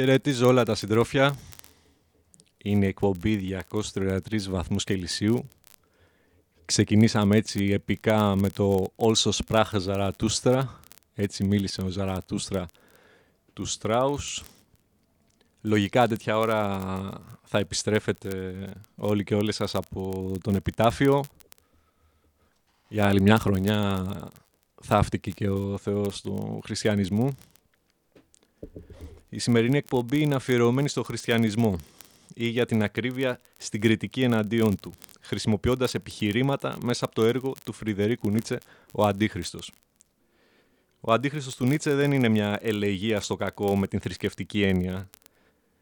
Χαιρετίζω όλα τα συντρόφια. Είναι εκπομπή 233 βαθμούς Κελσίου. Ξεκινήσαμε έτσι επικά με το «Also sprach Zarathustra». Έτσι μίλησε ο Ζαρατούστρα του Στράους. Λογικά τέτοια ώρα θα επιστρέφετε όλοι και όλες σας από τον επιτάφιο. Για άλλη μια χρονιά θαύτηκε και ο Θεός του χριστιανισμού. Η σημερινή εκπομπή είναι αφιερωμένη στο χριστιανισμό ή για την ακρίβεια στην κριτική εναντίον του, χρησιμοποιώντας επιχειρήματα μέσα από το έργο του Φρυδερίκου Νίτσε «Ο Αντίχριστος». Ο Αντίχριστος του Νίτσε δεν είναι μια ελεγία στο κακό με την θρησκευτική έννοια.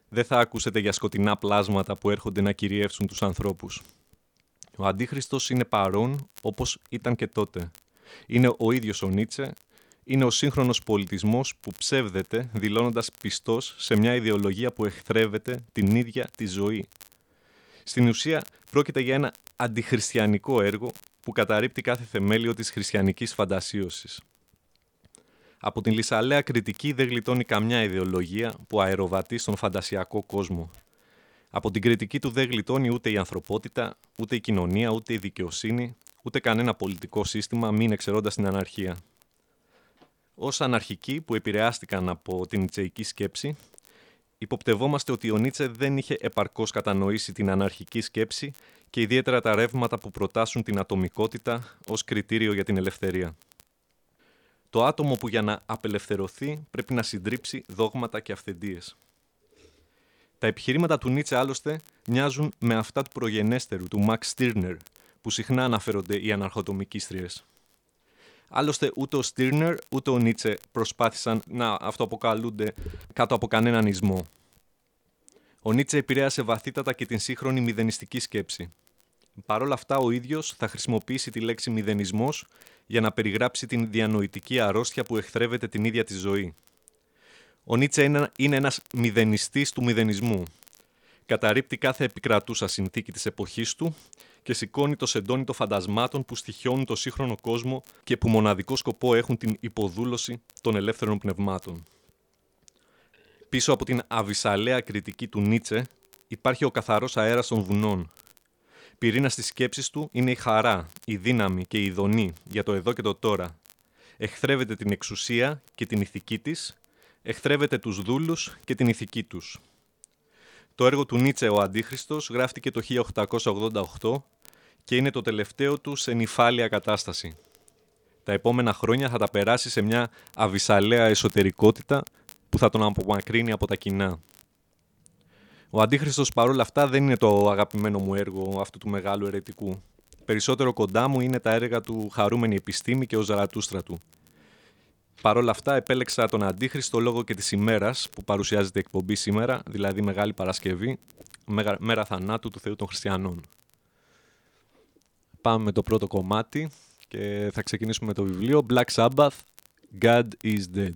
Δεν θα ακούσετε για σκοτεινά πλάσματα που έρχονται να κυριεύσουν τους ανθρώπους. Ο Αντίχριστος είναι παρόν όπως ήταν και τότε. Είναι ο ίδιος ο Νίτσε είναι ο σύγχρονος πολιτισμός που ψεύδεται δηλώνοντας πιστός σε μια ιδεολογία που εχθρεύεται την ίδια τη ζωή. Στην ουσία πρόκειται για ένα αντιχριστιανικό έργο που καταρρύπτει κάθε θεμέλιο της χριστιανικής φαντασίωσης. Από την λυσαλέα κριτική δεν γλιτώνει καμιά ιδεολογία που αεροβατεί στον φαντασιακό κόσμο. Από την κριτική του δεν γλιτώνει ούτε η ανθρωπότητα, ούτε η κοινωνία, ούτε η δικαιοσύνη, ούτε κανένα πολιτικό σύστημα, μην εξαιρώντας την αναρχία. Ως αναρχικοί που επηρεάστηκαν από την Νιτσεϊκή σκέψη, υποπτευόμαστε ότι ο Νίτσε δεν είχε επαρκώς κατανοήσει την αναρχική σκέψη και ιδιαίτερα τα ρεύματα που προτάσουν την ατομικότητα ως κριτήριο για την ελευθερία. Το άτομο που για να απελευθερωθεί πρέπει να συντρίψει δόγματα και αυθεντίες. Τα επιχειρήματα του Νίτσε άλλωστε μοιάζουν με αυτά του προγενέστερου, του Μαξ Στίρνερ, που συχνά αναφέρονται οι αναρχοτομικίστριες. Άλλωστε, ούτε ο Στίρνερ ούτε ο Νίτσε προσπάθησαν να αυτοαποκαλούνται κάτω από κανέναν ισμό. Ο Νίτσε επηρέασε βαθύτατα και την σύγχρονη μηδενιστική σκέψη. Παρ' όλα αυτά, ο ίδιος θα χρησιμοποιήσει τη λέξη μηδενισμός για να περιγράψει την διανοητική αρρώστια που εχθρεύεται την ίδια τη ζωή. Ο Νίτσε είναι ένα μηδενιστής του μηδενισμού. Καταρρύπτει κάθε επικρατούσα συνθήκη της εποχής του και σηκώνει το σεντόνι των φαντασμάτων που στοιχιώνουν το σύγχρονο κόσμο και που μοναδικό σκοπό έχουν την υποδούλωση των ελεύθερων πνευμάτων. Πίσω από την αβυσαλαία κριτική του Νίτσε υπάρχει ο καθαρός αέρας των βουνών. Πυρήνα της σκέψης του είναι η χαρά, η δύναμη και η ειδονή για το εδώ και το τώρα. Εχθρεύεται την εξουσία και την ηθική της, εχθρεύεται τους δούλους και την ηθική τους. Το έργο του Νίτσε «Ο Αντίχριστος» γράφτηκε το 1888 και είναι το τελευταίο τους σε νυφάλια κατάσταση. Τα επόμενα χρόνια θα τα περάσει σε μια αβυσαλαία εσωτερικότητα που θα τον απομακρύνει από τα κοινά. Ο Αντίχριστος παρόλα αυτά δεν είναι το αγαπημένο μου έργο αυτού του μεγάλου ερετικού. Περισσότερο κοντά μου είναι τα έργα του Χαρούμενη Επιστήμη και ο Ζαρατούστρα του. Παρ' όλα αυτά επέλεξα τον Αντίχριστο λόγω και της ημέρας που παρουσιάζεται εκπομπή σήμερα, δηλαδή Μεγάλη Παρασκευή, μέρα θανάτου του Θεού των Χριστιανών. Πάμε με το πρώτο κομμάτι και θα ξεκινήσουμε με το βιβλίο Black Sabbath, God is Dead.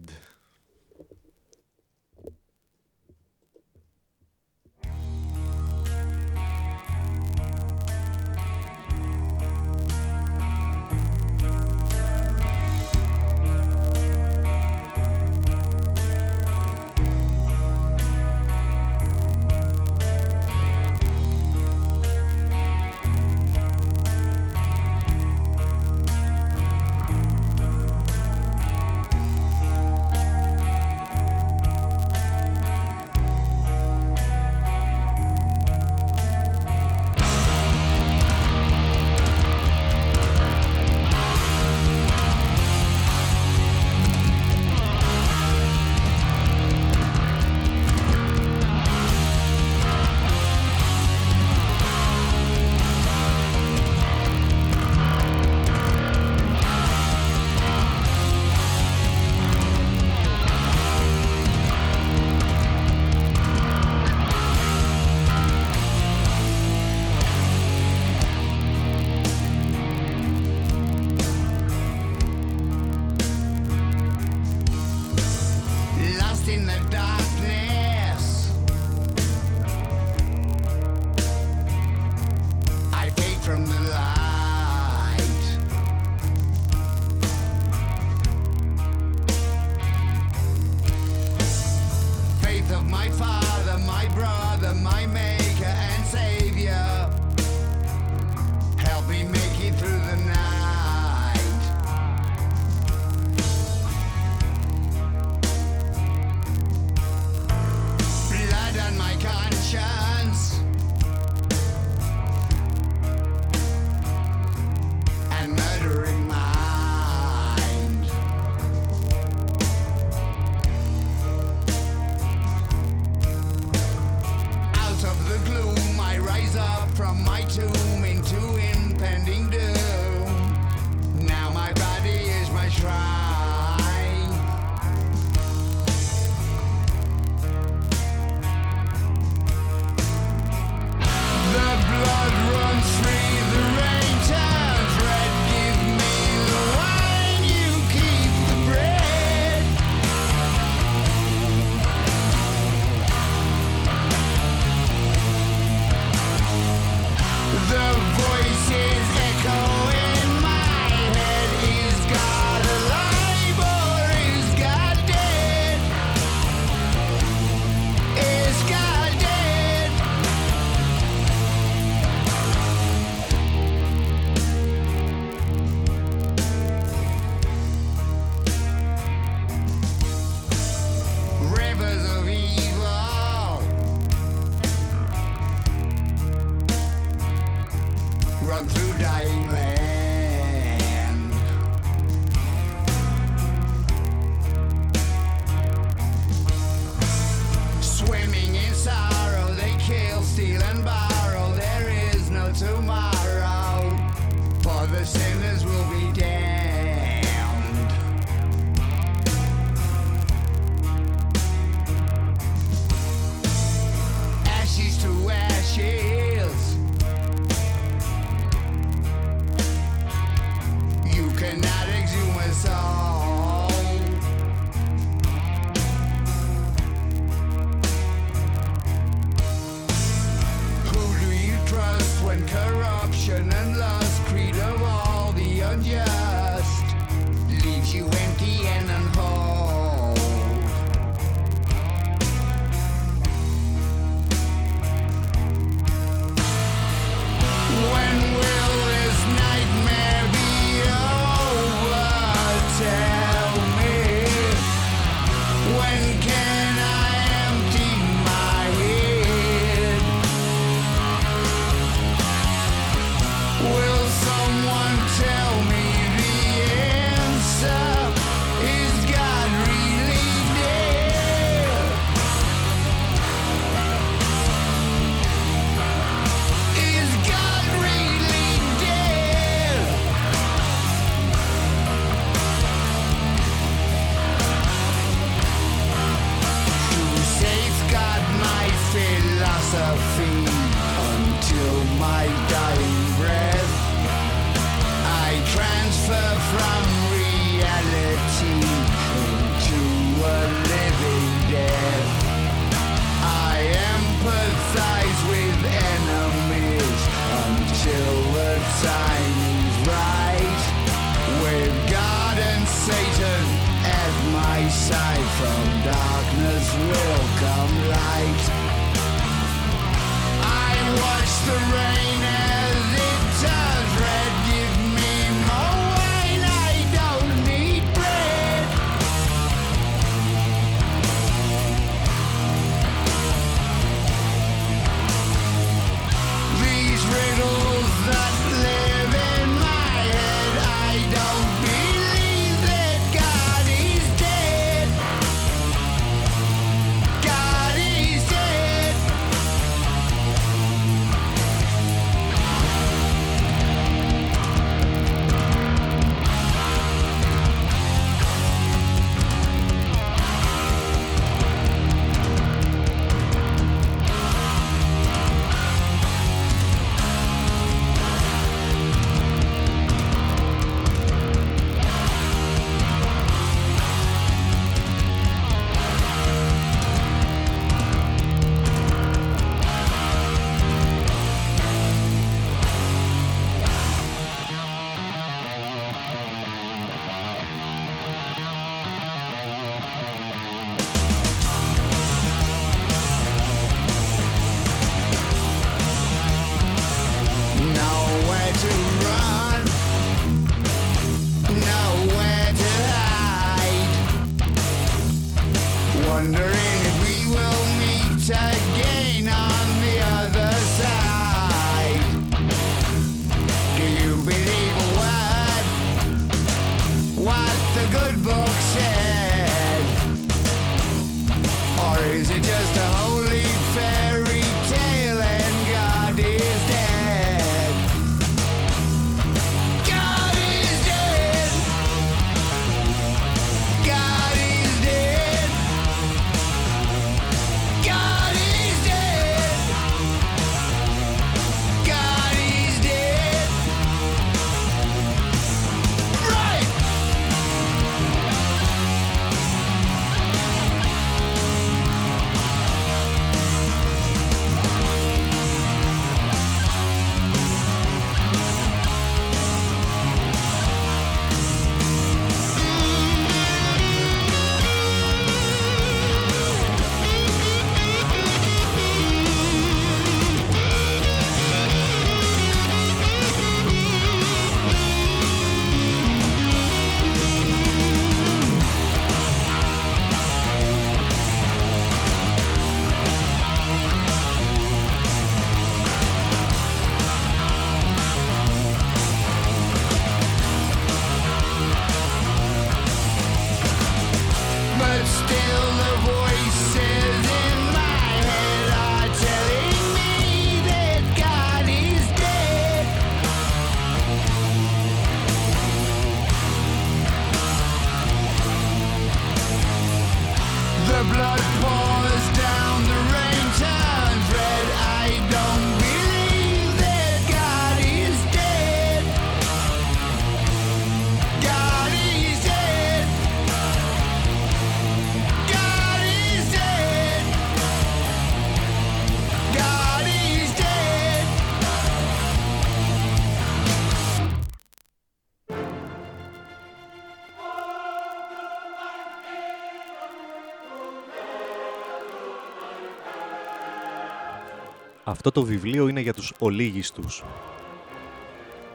Αυτό το βιβλίο είναι για τους ολίγιστους.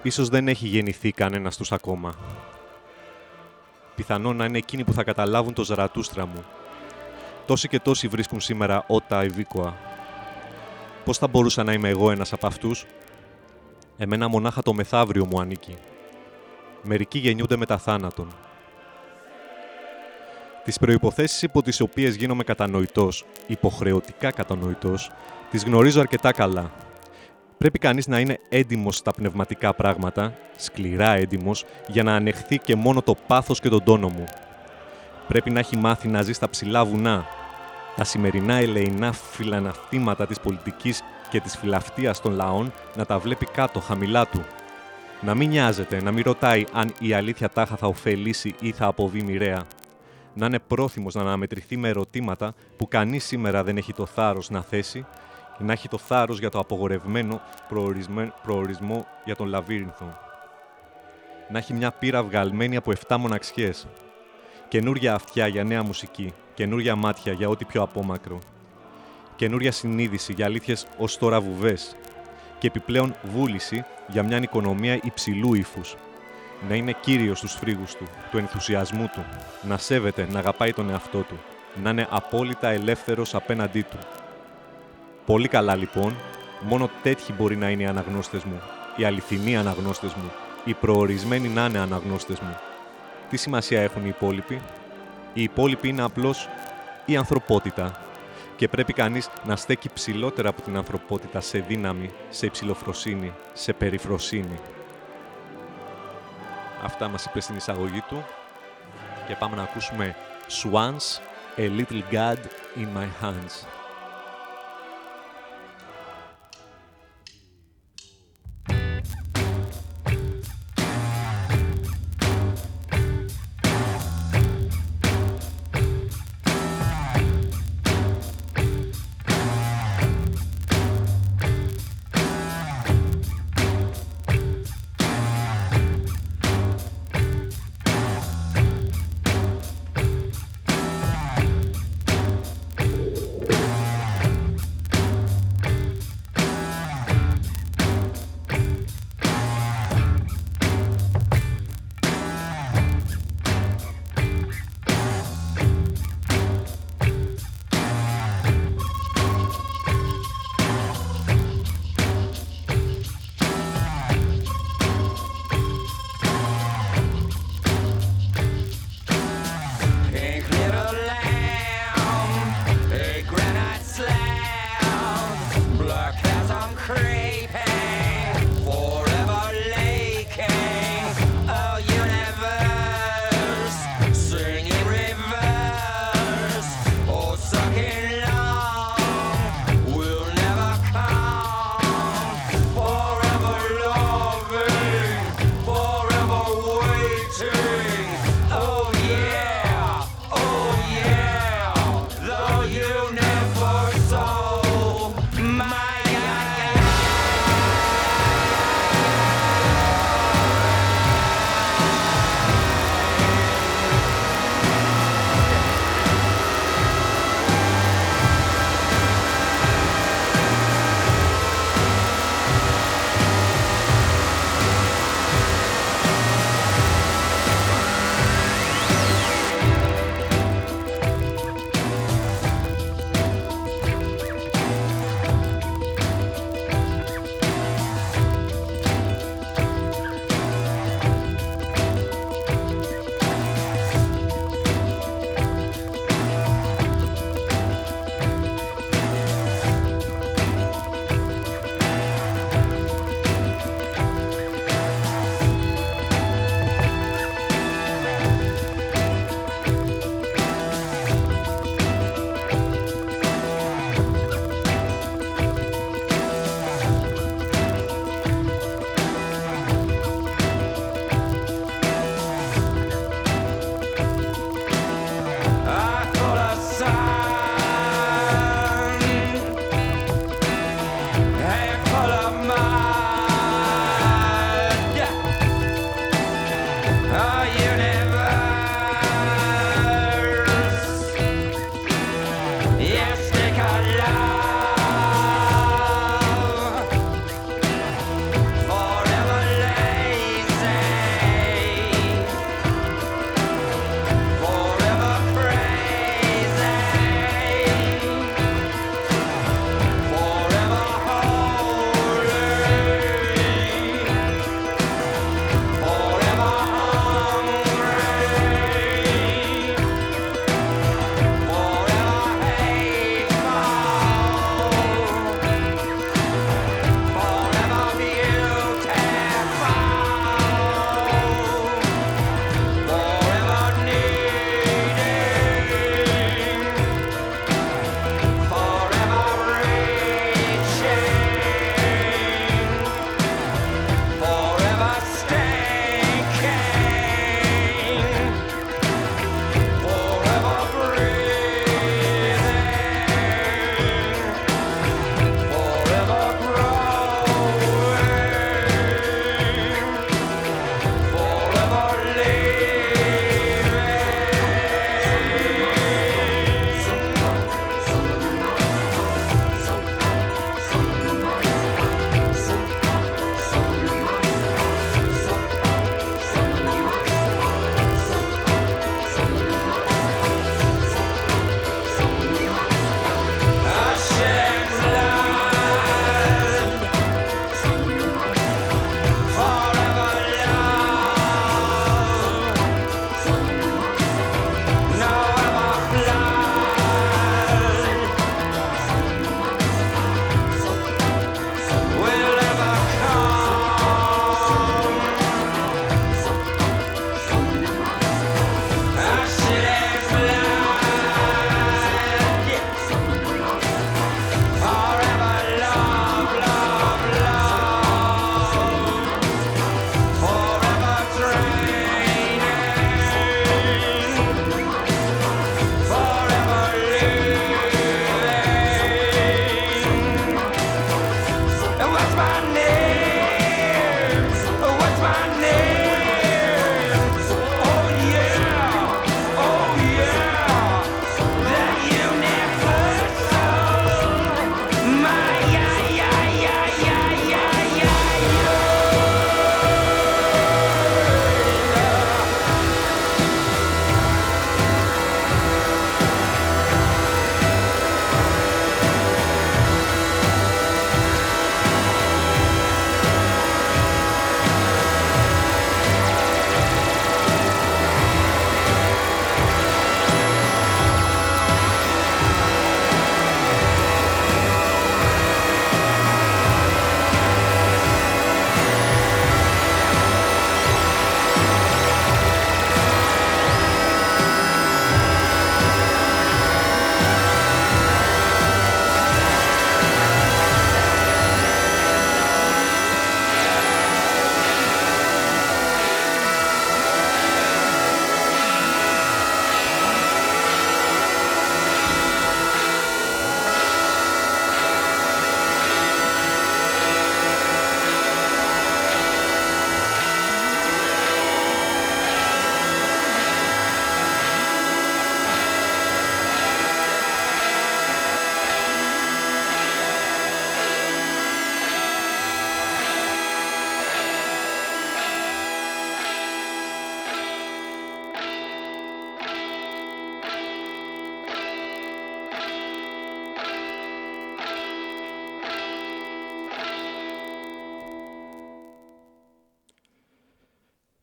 Ίσως δεν έχει γεννηθεί κανένας τους ακόμα. Πιθανόν να είναι εκείνοι που θα καταλάβουν το Ζαρατούστρα μου. Τόσοι και τόσοι βρίσκουν σήμερα ότα ευήκοα. Πώς θα μπορούσα να είμαι εγώ ένας από αυτούς; Εμένα μονάχα το μεθαύριο μου ανήκει. Μερικοί γεννιούνται μετά θάνατον. Τις προϋποθέσεις υπό τις οποίες γίνομαι κατανοητός, υποχρεωτικά κατανοητός, τις γνωρίζω αρκετά καλά. Πρέπει κανείς να είναι έντιμος στα πνευματικά πράγματα, σκληρά έντιμος, για να ανεχθεί και μόνο το πάθος και τον τόνο μου. Πρέπει να έχει μάθει να ζει στα ψηλά βουνά, τα σημερινά ελεηνά φιλαναυτήματα της πολιτικής και της φιλαυτίας των λαών να τα βλέπει κάτω, χαμηλά του. Να μην νοιάζεται, να μην ρωτάει αν η αλήθεια τάχα θα ωφελήσει ή θα αποβεί μοιραία. Να είναι πρόθυμος να αναμετρηθεί με ερωτήματα που κανείς σήμερα δεν έχει το θάρρος να θέσει να έχει το θάρρος για το απογορευμένο προορισμό για τον λαβύρινθο. Να έχει μια πύρα βγαλμένη από 7 μοναξιές. Καινούρια αυτιά για νέα μουσική. Καινούρια μάτια για ό,τι πιο απόμακρο. Καινούρια συνείδηση για αλήθειες ως τώρα βουβές. Και επιπλέον βούληση για μια οικονομία υψηλού ύφους. Να είναι κύριος στους φρίγους του, του ενθουσιασμού του. Να σέβεται, να αγαπάει τον εαυτό του. Να είναι απόλυτα ελεύθερος απέναντί του Πολύ καλά λοιπόν. Μόνο τέτοιοι μπορεί να είναι οι αναγνώστες μου. Οι αληθινοί αναγνώστες μου. Οι προορισμένοι να είναι αναγνώστες μου. Τι σημασία έχουν οι υπόλοιποι; Οι υπόλοιποι είναι απλώς η ανθρωπότητα. Και πρέπει κανείς να στέκει ψηλότερα από την ανθρωπότητα σε δύναμη, σε υψηλοφροσύνη, σε περιφροσύνη. Αυτά μας είπε στην εισαγωγή του. Και πάμε να ακούσουμε Swans, A Little God in My Hands.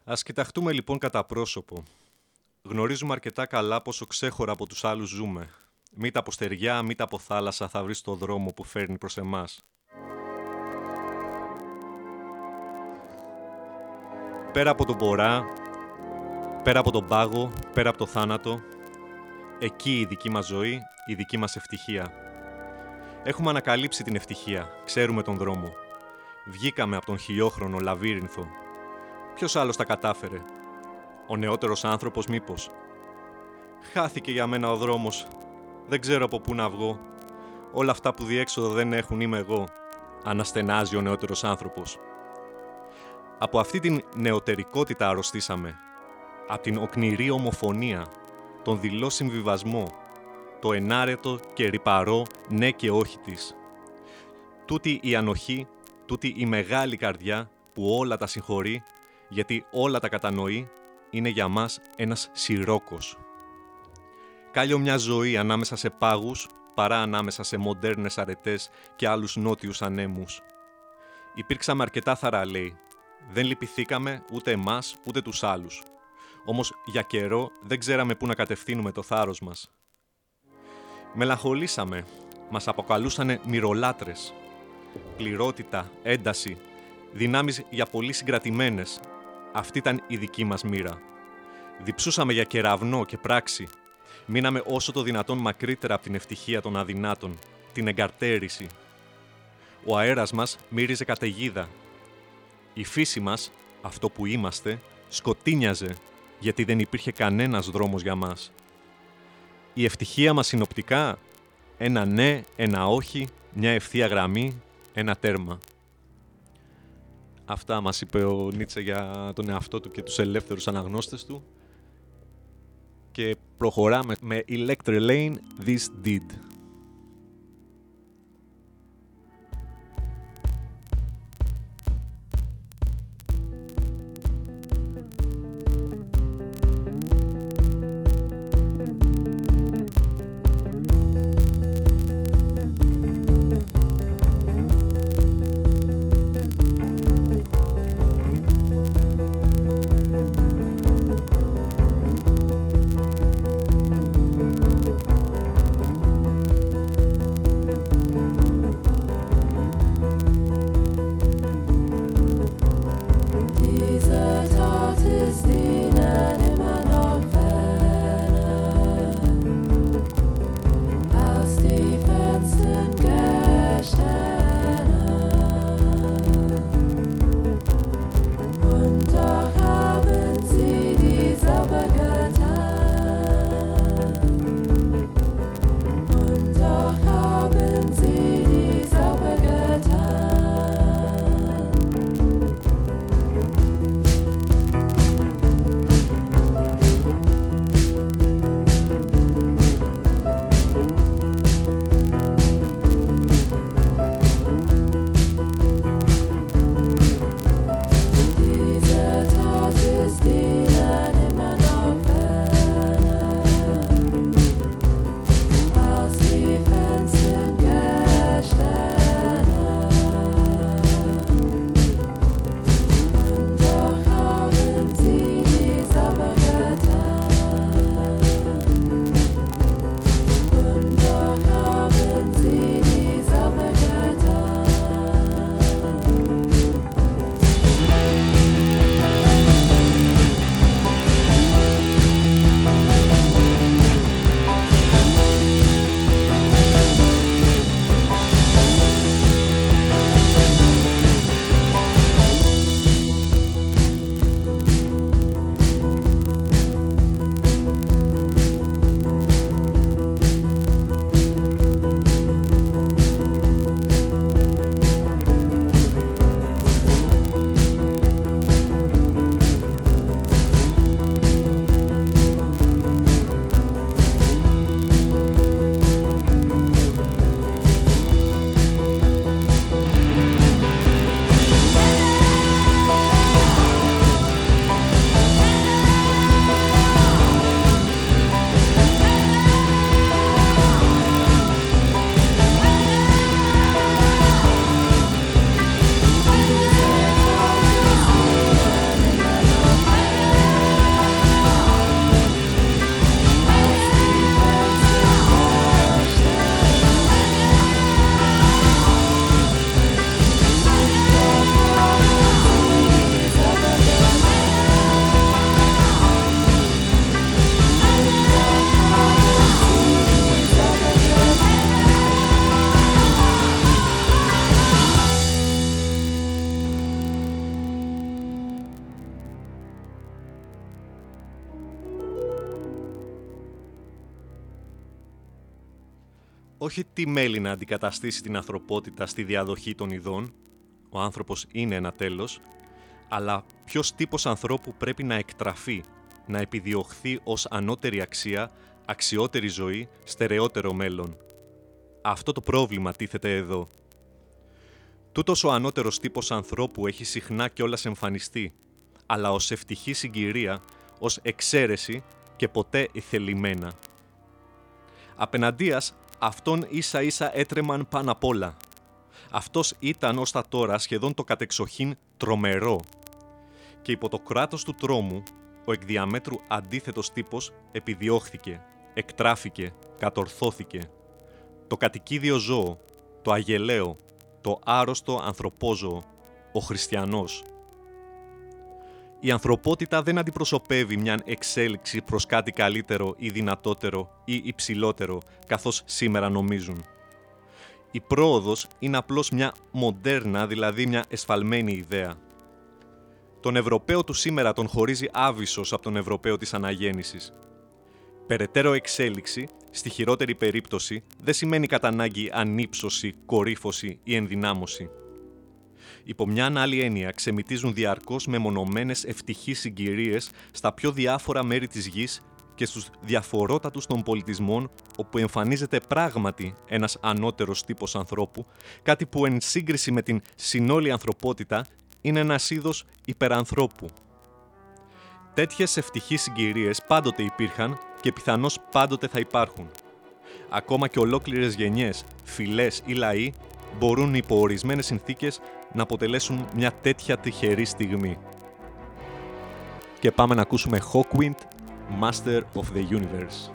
Ας κοιταχτούμε λοιπόν κατά πρόσωπο. Γνωρίζουμε αρκετά καλά πόσο ξέχωρα από τους άλλους ζούμε. Μήτα από στεριά, μήτα από θάλασσα θα βρεις το δρόμο που φέρνει προς εμάς. Πέρα από τον πορά, πέρα από τον πάγο, πέρα από το θάνατο, εκεί η δική μας ζωή, η δική μας ευτυχία. Έχουμε ανακαλύψει την ευτυχία, ξέρουμε τον δρόμο. Βγήκαμε από τον χιλιόχρονο λαβύρινθο. Ποιος άλλος τα κατάφερε, ο νεότερος άνθρωπος μήπως; Χάθηκε για μένα ο δρόμος. Δεν ξέρω από πού να βγω. Όλα αυτά που διέξοδο δεν έχουν είμαι εγώ. Αναστενάζει ο νεότερος άνθρωπος. Από αυτή την νεωτερικότητα αρρωστήσαμε. Από την οκνηρή ομοφωνία, τον δηλό συμβιβασμό, το ενάρετο και ρηπαρό ναι και όχι της. Τούτη η ανοχή, τούτη η μεγάλη καρδιά που όλα τα συγχωρεί, γιατί όλα τα κατανοεί είναι για μας ένας σιρόκος. Κάλιο μια ζωή ανάμεσα σε πάγους παρά ανάμεσα σε μοντέρνες αρετές και άλλους νότιους ανέμους. Υπήρξαμε αρκετά θαραλέοι. Δεν λυπηθήκαμε ούτε εμάς ούτε τους άλλους. Όμως για καιρό δεν ξέραμε πού να κατευθύνουμε το θάρρος μας. Μελαγχολήσαμε. Μας αποκαλούσανε μυρολάτρες. Πληρότητα, ένταση, δυνάμεις για πολύ συγκρατημένες, αυτή ήταν η δική μας μοίρα. Διψούσαμε για κεραυνό και πράξη. Μείναμε όσο το δυνατόν μακρύτερα από την ευτυχία των αδυνάτων, την εγκαρτέρηση. Ο αέρας μας μύριζε καταιγίδα. Η φύση μας, αυτό που είμαστε, σκοτίνιαζε, γιατί δεν υπήρχε κανένας δρόμος για μας. Η ευτυχία μας συνοπτικά, ένα ναι, ένα όχι, μια ευθεία γραμμή, ένα τέρμα. Αυτά μας είπε ο Νίτσε για τον εαυτό του και τους ελεύθερους αναγνώστες του. Και προχωράμε με Electric Lane This Did. Όχι τι μέλη να αντικαταστήσει την ανθρωπότητα στη διαδοχή των ειδών, ο άνθρωπος είναι ένα τέλος, αλλά ποιος τύπος ανθρώπου πρέπει να εκτραφεί, να επιδιωχθεί ως ανώτερη αξία, αξιότερη ζωή, στερεότερο μέλλον. Αυτό το πρόβλημα τίθεται εδώ. Τούτος ο ανώτερος τύπος ανθρώπου έχει συχνά κιόλας εμφανιστεί, αλλά ως ευτυχή συγκυρία, ως εξαίρεση και ποτέ ηθελημένα. Απέναντίας, αυτόν ίσα ίσα έτρεμαν πάνω απ' όλα. Αυτός ήταν ως τα τώρα σχεδόν το κατεξοχήν τρομερό. Και υπό το κράτος του τρόμου, ο εκ διαμέτρου αντίθετος τύπος επιδιώχθηκε, εκτράφηκε, κατορθώθηκε. Το κατοικίδιο ζώο, το αγελαίο, το άρρωστο ανθρωπόζωο, ο χριστιανός. Η ανθρωπότητα δεν αντιπροσωπεύει μια εξέλιξη προς κάτι καλύτερο ή δυνατότερο ή υψηλότερο, καθώς σήμερα νομίζουν. Η πρόοδος είναι απλώς μια μοντέρνα, δηλαδή μια εσφαλμένη ιδέα. Τον Ευρωπαίο του σήμερα τον χωρίζει άβυσος από τον Ευρωπαίο της αναγέννησης. Περαιτέρω εξέλιξη, στη χειρότερη περίπτωση, δεν σημαίνει κατά ανάγκη ανύψωση, κορύφωση ή ενδυνάμωση. Υπό μια άλλη έννοια, ξεμητίζουν διαρκώς μεμονωμένες ευτυχείς συγκυρίες στα πιο διάφορα μέρη της γης και στους διαφορότατους των πολιτισμών όπου εμφανίζεται πράγματι ένας ανώτερος τύπος ανθρώπου, κάτι που εν σύγκριση με την συνόλη ανθρωπότητα είναι ένας είδος υπερανθρώπου. Τέτοιες ευτυχείς συγκυρίες πάντοτε υπήρχαν και πιθανώς πάντοτε θα υπάρχουν. Ακόμα και ολόκληρες γενιές, φυλές ή λαοί μπορούν υπό ορισμένες συνθήκες να αποτελέσουν μια τέτοια τυχερή στιγμή. Και πάμε να ακούσουμε Hawkwind, Master of the Universe.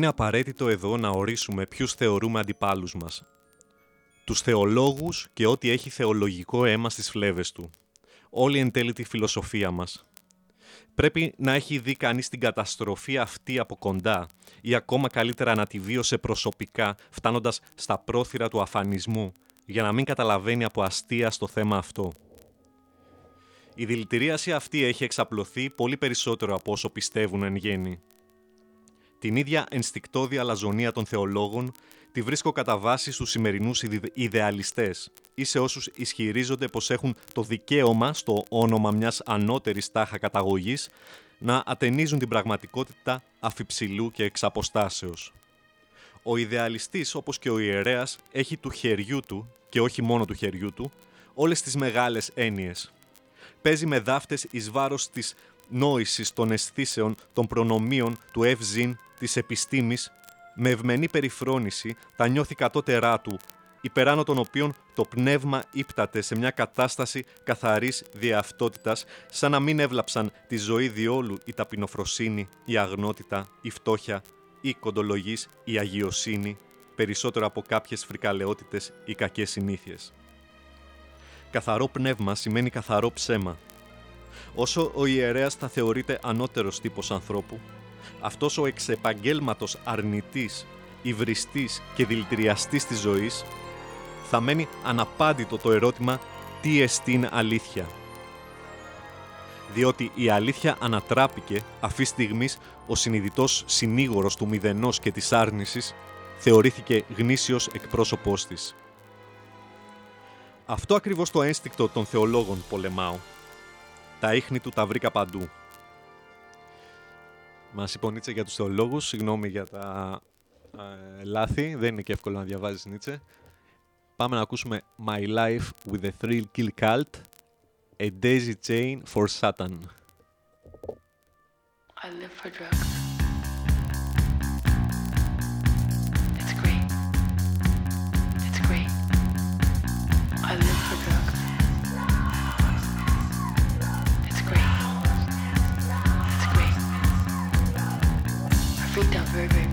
Είναι απαραίτητο εδώ να ορίσουμε ποιους θεωρούμε αντιπάλους μας. Τους θεολόγους και ό,τι έχει θεολογικό αίμα στις φλέβες του. Όλη εν τέλει τη φιλοσοφία μας. Πρέπει να έχει δει κανείς την καταστροφή αυτή από κοντά ή ακόμα καλύτερα να τη βίωσε προσωπικά φτάνοντας στα πρόθυρα του αφανισμού για να μην καταλαβαίνει από αστεία στο θέμα αυτό. Η δηλητηρίαση αυτή έχει εξαπλωθεί πολύ περισσότερο από όσο πιστεύουν εν γέννη. Την ίδια ενστικτόδη αλαζονία των θεολόγων τη βρίσκω κατά βάση στους σημερινούς ιδεαλιστές ή σε όσους ισχυρίζονται πως έχουν το δικαίωμα στο όνομα μιας ανώτερης τάχα καταγωγής να ατενίζουν την πραγματικότητα αφιψηλού και εξαποστάσεως. Ο ιδεαλιστής όπως και ο ιερέας έχει του χεριού του και όχι μόνο του χεριού του όλες τις μεγάλες έννοιες. Παίζει με δάφτες εις βάρος της νόησης των αισθήσεων, των προνομίων, του ευζήν της επιστήμης, με ευμενή περιφρόνηση τα νιώθει κατώτερά του, υπεράνω των οποίων το πνεύμα ύπταται σε μια κατάσταση καθαρής διαυτότητας, σαν να μην έβλαψαν τη ζωή διόλου η ταπεινοφροσύνη, η αγνότητα, η φτώχεια, η κοντολογής, η αγιοσύνη, περισσότερο από κάποιες φρικαλαιότητες ή κακές συνήθειες. Καθαρό πνεύμα σημαίνει καθαρό ψέμα. Όσο ο ιερέας θα θεωρείται ανώτερος τύπος ανθρώπου, αυτός ο εξεπαγγέλματος αρνητής, υβριστής και δηλητηριαστής της ζωής, θα μένει αναπάντητο το ερώτημα τι εστίν αλήθεια. Διότι η αλήθεια ανατράπηκε αυτή στιγμής ο συνειδητός συνήγορος του μηδενός και της άρνησης θεωρήθηκε γνήσιος εκπρόσωπός της. Αυτό ακριβώς το ένστικτο των θεολόγων πολεμάω. Τα ίχνη του τα βρήκα παντού. Μας είπε για τους θεολόγους. Συγγνώμη για τα λάθη. Δεν είναι και εύκολο να διαβάζεις Νίτσε. Πάμε να ακούσουμε My Life with the Thrill Kill Cult. A Daisy Chain for Satan. I live for drugs. It's great. It's great. Looked out very, very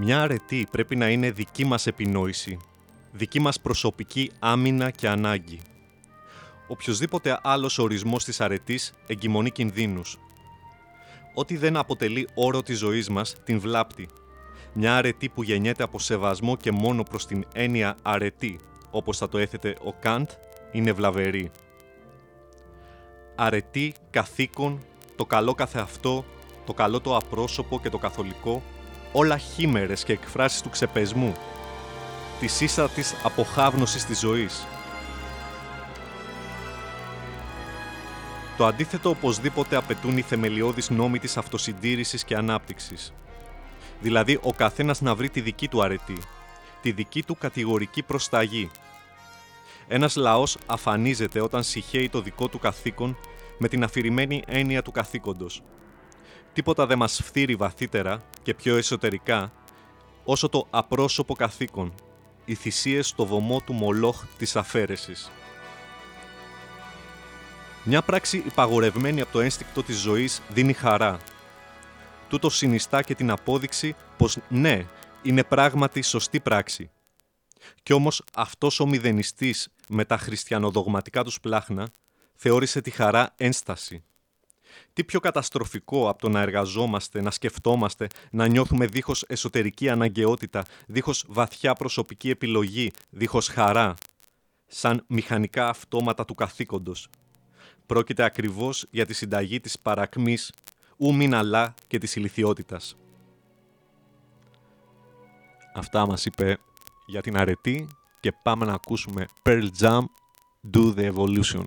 Μια αρετή πρέπει να είναι δική μας επινόηση, δική μας προσωπική άμυνα και ανάγκη. Οποιοδήποτε άλλος ορισμός της αρετής εγκυμονεί κινδύνους. Ό,τι δεν αποτελεί όρο της ζωής μας την βλάπτει. Μια αρετή που γεννιέται από σεβασμό και μόνο προς την έννοια αρετή, όπως θα το έθετε ο Καντ, είναι βλαβερή. Αρετή, καθήκον, το καλό καθεαυτό, το καλό το απρόσωπο και το καθολικό, όλα χήμερες και εκφράσεις του ξεπεσμού, της ίστατης αποχάβνωσης της ζωής. Το αντίθετο οπωσδήποτε απαιτούν οι θεμελιώδεις νόμοι της αυτοσυντήρησης και ανάπτυξης. Δηλαδή ο καθένας να βρει τη δική του αρετή, τη δική του κατηγορική προσταγή. Ένας λαός αφανίζεται όταν συχαίει το δικό του καθήκον με την αφηρημένη έννοια του καθήκοντος, Τίποτα δεν μας φθείρει βαθύτερα και πιο εσωτερικά όσο το απρόσωπο καθήκον, οι θυσίες στο βωμό του μολόχ της αφαίρεσης. Μια πράξη υπαγορευμένη από το ένστικτο της ζωής δίνει χαρά. Τούτο συνιστά και την απόδειξη πως ναι, είναι πράγματι σωστή πράξη. Κι όμως αυτός ο μηδενιστής με τα χριστιανοδογματικά τους πλάχνα θεώρησε τη χαρά ένσταση. Τι πιο καταστροφικό από το να εργαζόμαστε, να σκεφτόμαστε, να νιώθουμε δίχως εσωτερική αναγκαιότητα, δίχως βαθιά προσωπική επιλογή, δίχως χαρά, σαν μηχανικά αυτόματα του καθήκοντος. Πρόκειται ακριβώς για τη συνταγή της παρακμής, ου μην αλλά και της ηλικιότητας. Αυτά μας είπε για την αρετή και πάμε να ακούσουμε Pearl Jam Do The Evolution.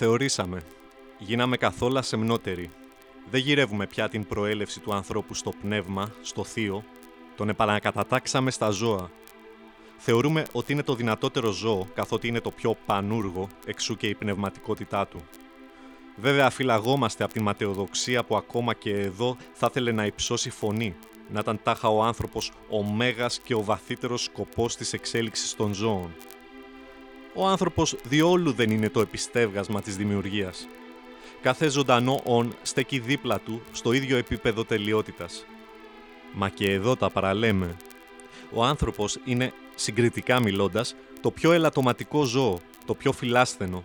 Αναθεωρήσαμε. Γίναμε καθόλου σεμνότεροι. Δεν γυρεύουμε πια την προέλευση του ανθρώπου στο πνεύμα, στο θείο. Τον επανακατατάξαμε στα ζώα. Θεωρούμε ότι είναι το δυνατότερο ζώο, καθότι είναι το πιο πανούργο, εξού και η πνευματικότητά του. Βέβαια, φυλαγόμαστε από την ματαιοδοξία που ακόμα και εδώ θα ήθελε να υψώσει φωνή, να ήταν τάχα ο άνθρωπος ο μέγας και ο βαθύτερος σκοπός της εξέλιξης των ζώων. Ο άνθρωπος διόλου δεν είναι το επιστεύγασμα της δημιουργίας. Κάθε ζωντανό «ον» στέκει δίπλα του στο ίδιο επίπεδο τελειότητας. Μα και εδώ τα παραλέμε. Ο άνθρωπος είναι, συγκριτικά μιλώντας, το πιο ελαττωματικό ζώο, το πιο φιλάσθενο,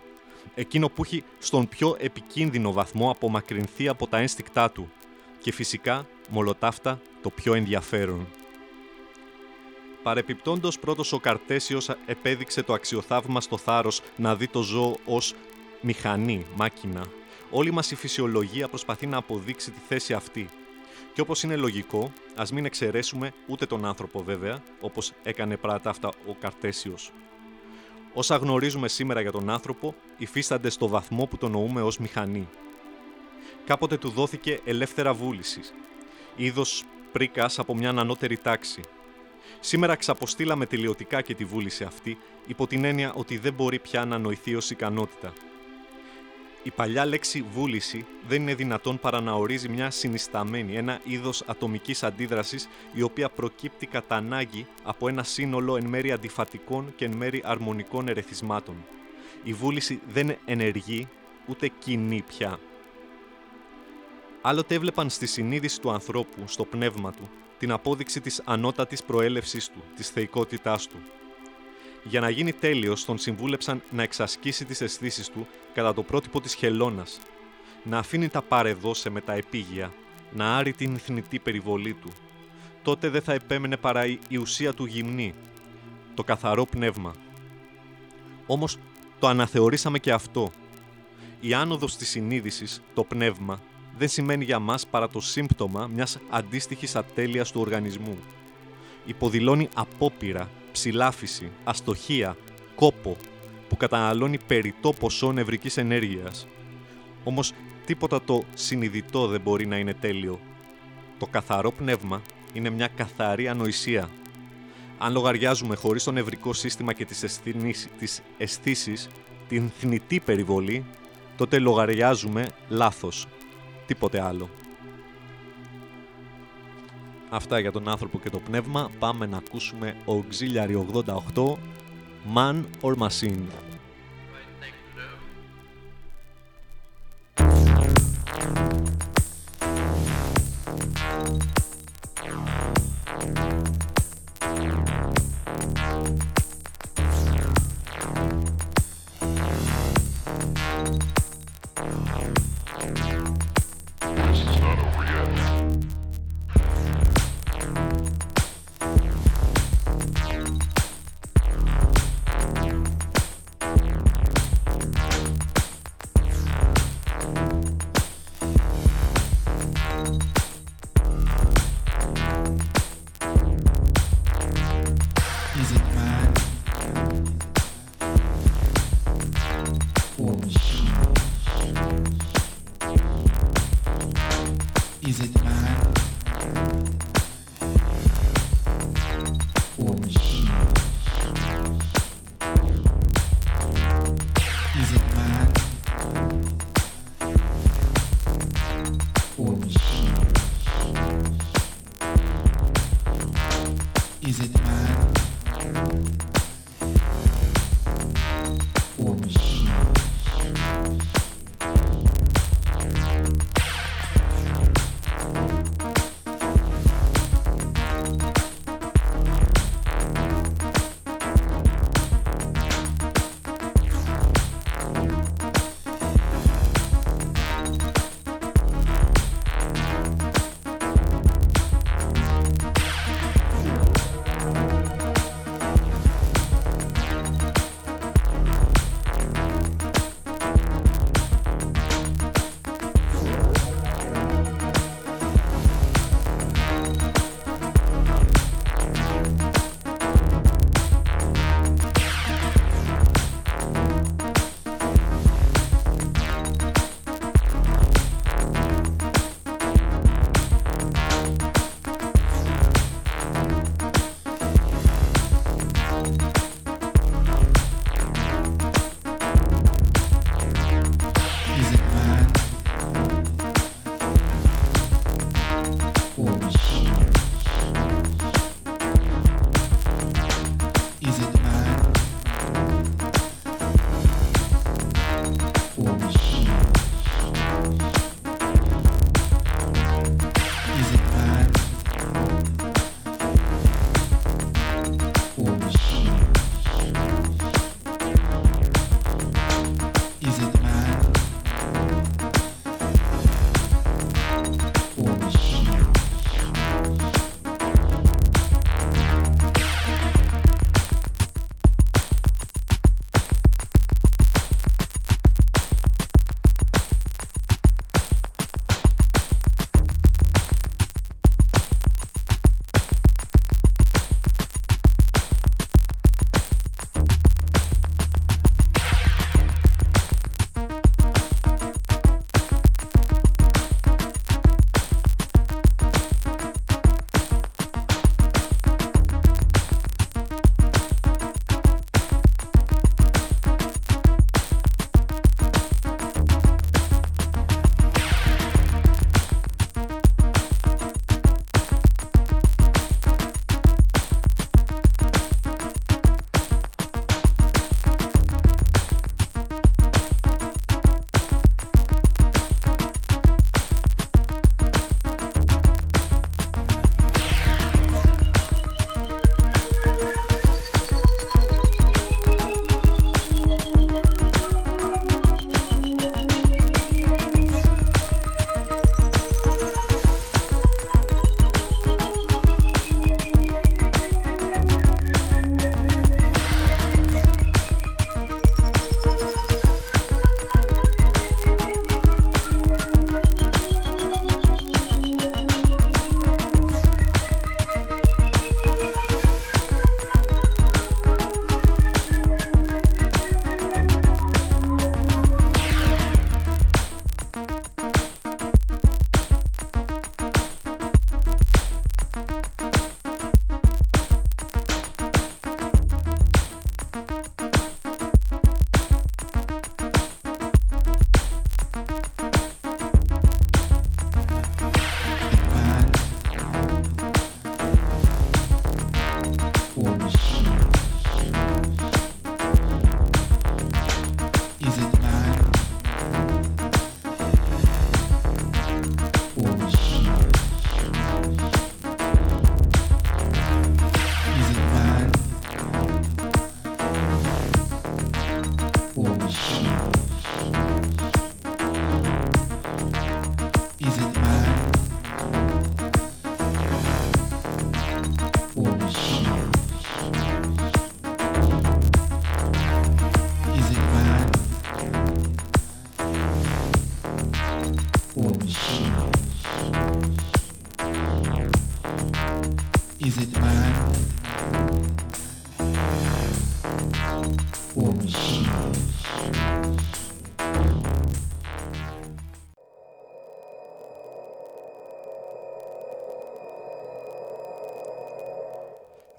εκείνο που έχει στον πιο επικίνδυνο βαθμό απομακρυνθεί από τα ένστικτά του και φυσικά, μολοτάφτα, το πιο ενδιαφέρον. Παρεπιπτόντος πρώτος ο Καρτέσιος επέδειξε το αξιοθαύμαστο θάρρος να δει το ζώο ως μηχανή, μάκινα. Όλη μας η φυσιολογία προσπαθεί να αποδείξει τη θέση αυτή. Και όπως είναι λογικό, ας μην εξαιρέσουμε ούτε τον άνθρωπο βέβαια, όπως έκανε πράγματα αυτά ο Καρτέσιος. Όσα γνωρίζουμε σήμερα για τον άνθρωπο υφίστανται στο βαθμό που τον νοούμε ως μηχανή. Κάποτε του δόθηκε ελεύθερα βούλησης, είδος πρίκας από μια ανώτερη τάξη. Σήμερα ξαποστήλαμε τελειωτικά και τη βούληση αυτή, υπό την έννοια ότι δεν μπορεί πια να νοηθεί ως ικανότητα – η παλιά λέξη βούληση δεν είναι δυνατόν παρά να ορίζει μια συνισταμένη, ένα είδος ατομικής αντίδρασης η οποία προκύπτει κατά ανάγκη από ένα σύνολο εν μέρει αντιφατικών και εν μέρει αρμονικών ερεθισμάτων. Η βούληση δεν ενεργεί ούτε κινεί πια. Άλλοτε έβλεπαν στη συνείδηση του ανθρώπου, στο πνεύμα του, την απόδειξη της ανώτατης προέλευσής του, της θεϊκότητάς του, για να γίνει τέλειος, τον συμβούλεψαν να εξασκήσει τις αισθήσεις του κατά το πρότυπο της χελώνας, να αφήνει τα παρεδώσε με τα επίγεια, να άρει την θνητή περιβολή του. Τότε δεν θα επέμενε παρά η ουσία του γυμνή, το καθαρό πνεύμα. Όμως το αναθεωρήσαμε και αυτό. Η άνοδος της συνείδησης, το πνεύμα, δεν σημαίνει για μας παρά το σύμπτωμα μιας αντίστοιχης ατέλειας του οργανισμού. Υποδηλώνει απόπειρα ψηλάφιση, αστοχία, κόπο που καταναλώνει περιττό ποσό νευρικής ενέργειας. Όμως τίποτα το συνειδητό δεν μπορεί να είναι τέλειο. Το καθαρό πνεύμα είναι μια καθαρή ανοησία. Αν λογαριάζουμε χωρίς το νευρικό σύστημα και τις, αισθήσεις, τις αισθήσεις, την θνητή περιβολή, τότε λογαριάζουμε λάθος. Τίποτε άλλο. Αυτά για τον άνθρωπο και το πνεύμα. Πάμε να ακούσουμε Auxiliary 88, Man or Machine.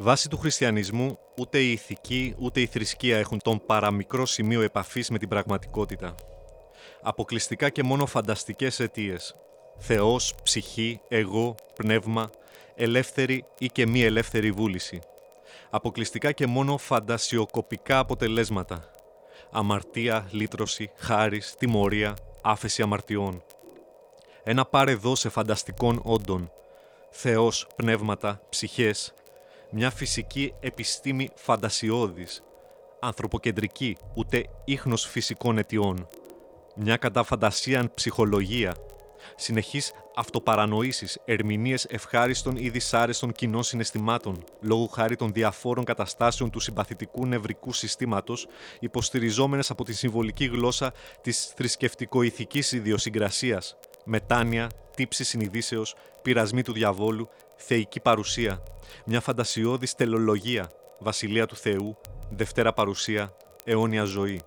Βάσει του χριστιανισμού, ούτε η ηθική ούτε η θρησκεία έχουν τον παραμικρό σημείο επαφής με την πραγματικότητα. Αποκλειστικά και μόνο φανταστικές αιτίες. Θεός, ψυχή, εγώ, πνεύμα, ελεύθερη ή και μη ελεύθερη βούληση. Αποκλειστικά και μόνο φαντασιοκοπικά αποτελέσματα. Αμαρτία, λύτρωση, χάρις, τιμωρία, άφεση αμαρτιών. Ένα πάρε δώσε φανταστικών όντων. Θεός, πνεύματα, ψυχές, μια φυσική επιστήμη φαντασιώδης, ανθρωποκεντρική, ούτε ίχνος φυσικών αιτιών. Μια κατά φαντασίαν ψυχολογία, συνεχείς αυτοπαρανοήσεις, ερμηνείες ευχάριστων ή δυσάρεστων κοινών συναισθημάτων, λόγω χάρη των διαφόρων καταστάσεων του συμπαθητικού νευρικού συστήματος, υποστηριζόμενες από τη συμβολική γλώσσα της θρησκευτικο-ηθικής ιδιοσυγκρασίας, μετάνοια, τύψη συνειδήσεως, πειρασμή του διαβόλου, θεϊκή παρουσία, μια φαντασιώδης τελολογία, βασιλεία του Θεού, δευτέρα παρουσία, αιώνια ζωή.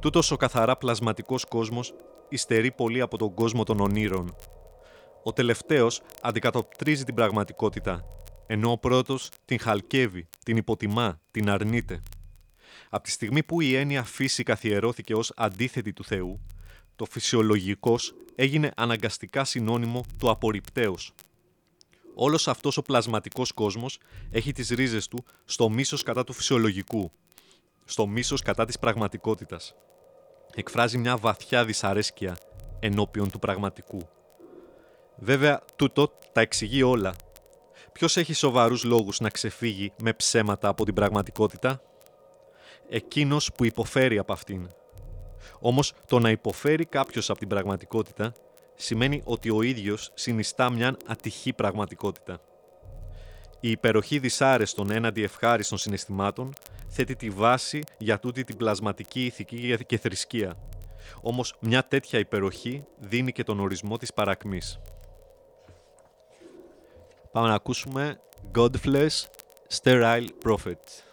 Τούτος ο καθαρά πλασματικός κόσμος υστερεί πολύ από τον κόσμο των ονείρων. Ο τελευταίος αντικατοπτρίζει την πραγματικότητα, ενώ ο πρώτος την χαλκεύει, την υποτιμά, την αρνείται. Από τη στιγμή που η έννοια φύση καθιερώθηκε ως αντίθετη του Θεού, το φυσιολογικός έγινε αναγκαστικά συνώνυμο του απορριπταίος. Όλος αυτός ο πλασματικός κόσμος έχει τις ρίζες του στο μίσος κατά του φυσιολογικού, στο μίσος κατά της πραγματικότητας. Εκφράζει μια βαθιά δυσαρέσκεια ενώπιον του πραγματικού. Βέβαια, τούτο τα εξηγεί όλα. Ποιος έχει σοβαρούς λόγους να ξεφύγει με ψέματα από την πραγματικότητα; Εκείνος που υποφέρει από αυτήν. Όμως το να υποφέρει κάποιος από την πραγματικότητα σημαίνει ότι ο ίδιος συνιστά μια ατυχή πραγματικότητα. Η υπεροχή δυσάρεστων έναντι ευχάριστων συναισθημάτων θέτει τη βάση για τούτη την πλασματική ηθική και θρησκεία. Όμως μια τέτοια υπεροχή δίνει και τον ορισμό της παρακμής. Πάμε να ακούσουμε Godflesh Sterile Prophet.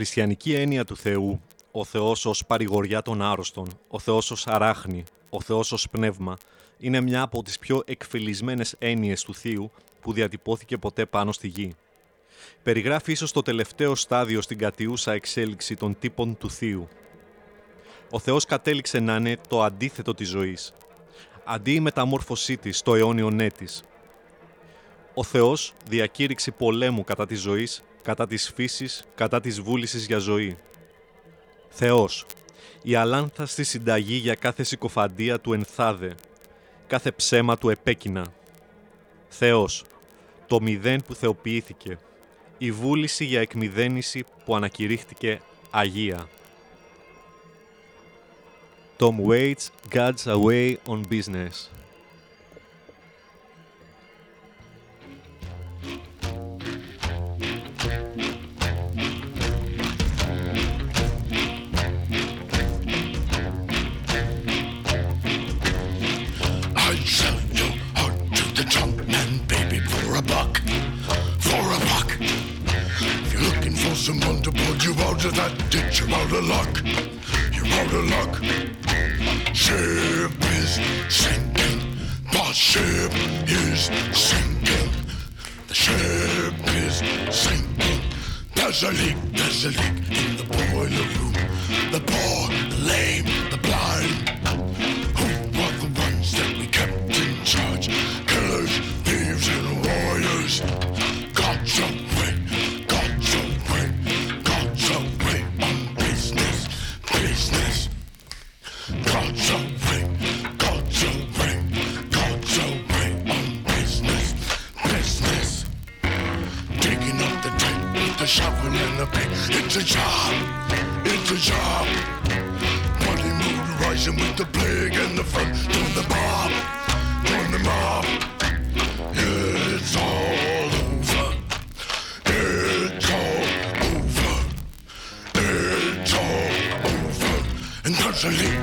Χριστιανική έννοια του Θεού, ο Θεός ως παρηγοριά των άρρωστων, ο Θεός ως αράχνη, ο Θεός ως πνεύμα, είναι μια από τις πιο εκφυλισμένες έννοιες του Θείου που διατυπώθηκε ποτέ πάνω στη γη. Περιγράφει ίσως το τελευταίο στάδιο στην κατιούσα εξέλιξη των τύπων του Θείου. Ο Θεός κατέληξε να είναι το αντίθετο της ζωής. Αντί η μεταμόρφωσή της στο αιώνιο ναι της. Ο Θεός διακήρυξε πολέμου κατά της ζωής, κατά της φύσης, κατά της βούλησης για ζωή. Θεός, η αλάνθαστη συνταγή για κάθε συκοφαντία του ενθάδε, κάθε ψέμα του επέκεινα. Θεός, το μηδέν που θεοποιήθηκε, η βούληση για εκμυδένιση που ανακηρύχθηκε Αγία. Tom Waits, God's Away on Business. Someone to pull you out of that ditch. You're out of luck. You're out of luck. Ship is sinking. The ship is sinking. The ship is sinking. There's a leak, there's a leak in the boiler room. The poor, the lame, the blind. And the pick. It's a job, it's a job. Bloody mood rising with the plague and the front. Join the mob, join the mob. It's all over. It's all over. It's all over. And a leak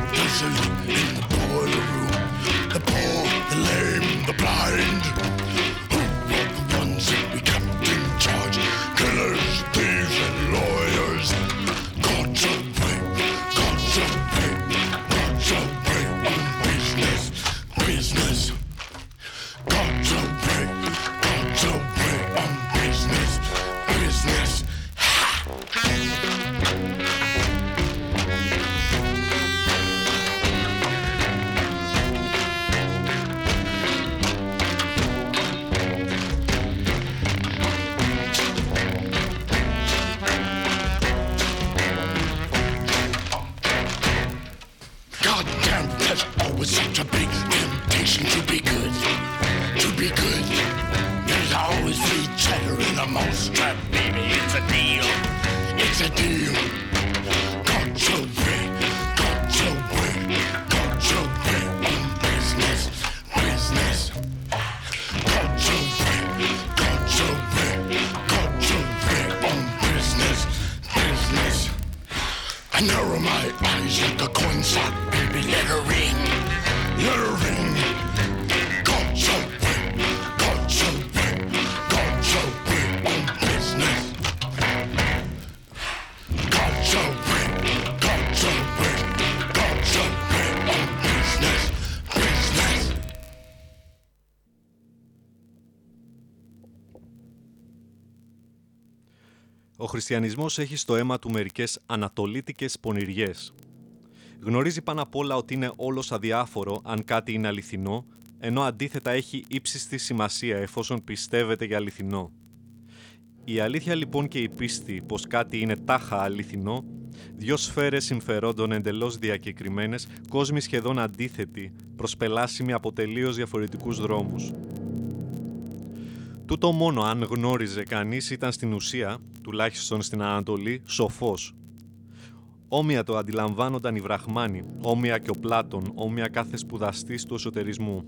in the boiler room. The poor, the lame, the blind. Χριστιανισμός έχει στο αίμα του μερικές ανατολίτικες πονηριές. Γνωρίζει πάνω απ' όλα ότι είναι όλος αδιάφορο αν κάτι είναι αληθινό, ενώ αντίθετα έχει ύψιστη σημασία εφόσον πιστεύετε για αληθινό. Η αλήθεια λοιπόν και η πίστη πως κάτι είναι τάχα αληθινό, δυο σφαίρες συμφερόντων εντελώς διακεκριμένες, κόσμοι σχεδόν αντίθετοι, προσπελάσιμοι από τελείως διαφορετικούς δρόμους. Τούτο μόνο αν γνώριζε κανείς ήταν στην ουσία, τουλάχιστον στην Ανατολή, σοφός. Όμοια το αντιλαμβάνονταν οι Βραχμάνοι, όμοια και ο Πλάτων, όμοια κάθε σπουδαστής του εσωτερισμού.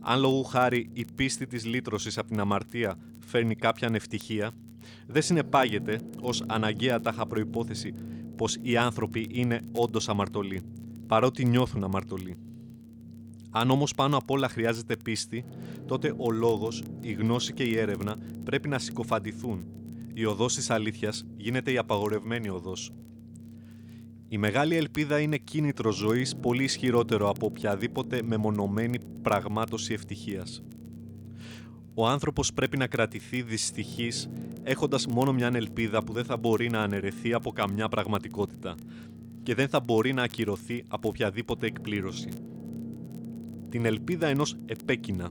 Αν λόγου χάρη η πίστη της λύτρωσης από την αμαρτία φέρνει κάποια ευτυχία, δεν συνεπάγεται ως αναγκαία τάχα προϋπόθεση πως οι άνθρωποι είναι όντως αμαρτωλοί, παρότι νιώθουν αμαρτωλοί. Αν όμως πάνω απ' όλα χρειάζεται πίστη, τότε ο λόγος, η γνώση και η έρευνα πρέπει να συκοφαντηθούν, η οδός της αλήθειας γίνεται η απαγορευμένη οδός. Η μεγάλη ελπίδα είναι κίνητρο ζωής πολύ ισχυρότερο από οποιαδήποτε μεμονωμένη πραγμάτωση ευτυχίας. Ο άνθρωπος πρέπει να κρατηθεί δυστυχής έχοντας μόνο μια ελπίδα που δεν θα μπορεί να αναιρεθεί από καμιά πραγματικότητα και δεν θα μπορεί να ακυρωθεί από οποιαδήποτε εκπλήρωση. Την ελπίδα ενός επέκεινα.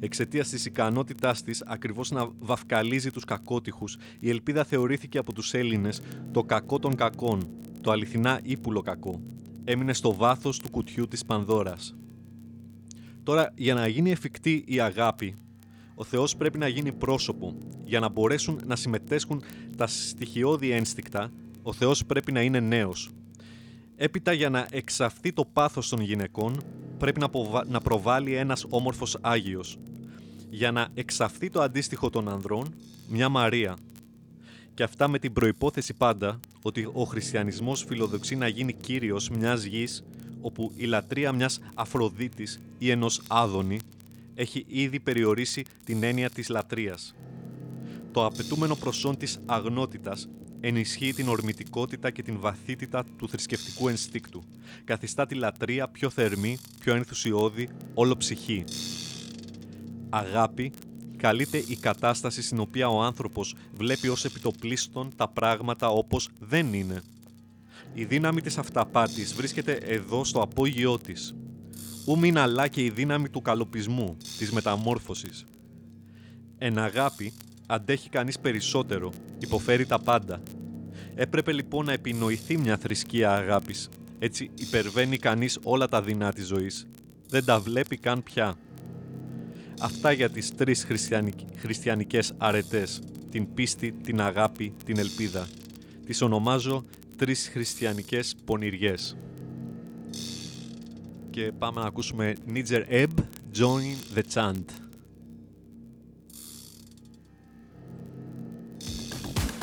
Εξαιτίας της ικανότητάς της ακριβώς να βαφκαλίζει τους κακότυχους, η ελπίδα θεωρήθηκε από τους Έλληνες το κακό των κακών, το αληθινά ύπουλο κακό. Έμεινε στο βάθος του κουτιού της Πανδώρας. Τώρα, για να γίνει εφικτή η αγάπη, ο Θεός πρέπει να γίνει πρόσωπο. Για να μπορέσουν να συμμετέσχουν τα στοιχειώδη ένστικτα, ο Θεός πρέπει να είναι νέος. Έπειτα για να εξαφθεί το πάθος των γυναικών, πρέπει να προβάλλει ένας όμορφος Άγιος. Για να εξαφθεί το αντίστοιχο των ανδρών, μια Μαρία. Και αυτά με την προϋπόθεση πάντα ότι ο χριστιανισμός φιλοδοξεί να γίνει κύριος μιας γης όπου η λατρεία μιας Αφροδίτης ή ενός Άδωνη έχει ήδη περιορίσει την έννοια της λατρείας. Το απαιτούμενο προσόν της αγνότητας ενισχύει την ορμητικότητα και την βαθύτητα του θρησκευτικού ενστίκτου. Καθιστά τη λατρεία πιο θερμή, πιο ενθουσιώδη, όλο ψυχή. Αγάπη καλείται η κατάσταση στην οποία ο άνθρωπος βλέπει ως επιτοπλίστων τα πράγματα όπως δεν είναι. Η δύναμη της αυταπάτης βρίσκεται εδώ στο απόγειό της, ου είναι αλλά και η δύναμη του καλοπισμού, της μεταμόρφωσης. Εν αγάπη, αντέχει κανείς περισσότερο, υποφέρει τα πάντα. Έπρεπε λοιπόν να επινοηθεί μια θρησκεία αγάπης, έτσι υπερβαίνει κανείς όλα τα δεινά της ζωής. Δεν τα βλέπει καν πια. Αυτά για τις τρεις χριστιανικές αρετές, την πίστη, την αγάπη, την ελπίδα. Τις ονομάζω τρεις χριστιανικές πονηριές και πάμε να ακούσουμε Niger Ebb, Join the Chant.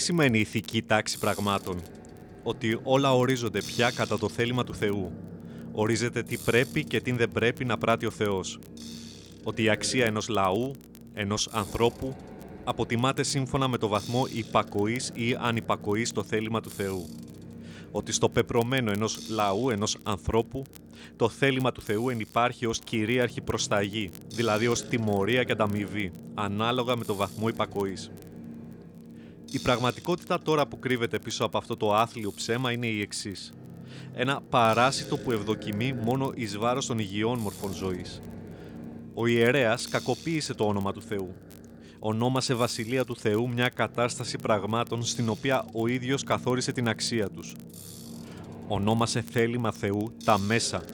Τι σημαίνει ηθική τάξη πραγμάτων; Ότι όλα ορίζονται πια κατά το θέλημα του Θεού. Ορίζεται τι πρέπει και τι δεν πρέπει να πράττει ο Θεός. Ότι η αξία ενός λαού, ενός ανθρώπου, αποτιμάται σύμφωνα με το βαθμό υπακοής ή ανυπακοής στο θέλημα του Θεού. Ότι στο πεπρωμένο ενός λαού, ενός ανθρώπου, το θέλημα του Θεού ενυπάρχει ως κυρίαρχη προσταγή, δηλαδή ως τιμωρία και ανταμοιβή, ανάλογα με το βαθμό υπακοής. Η πραγματικότητα τώρα που κρύβεται πίσω από αυτό το άθλιο ψέμα είναι η εξής. Ένα παράσιτο που ευδοκιμεί μόνο εις βάρος των υγιών μορφών ζωής. Ο ιερέας κακοποίησε το όνομα του Θεού. Ονόμασε βασιλεία του Θεού μια κατάσταση πραγμάτων στην οποία ο ίδιος καθόρισε την αξία τους. Ονόμασε θέλημα Θεού τα μέσα,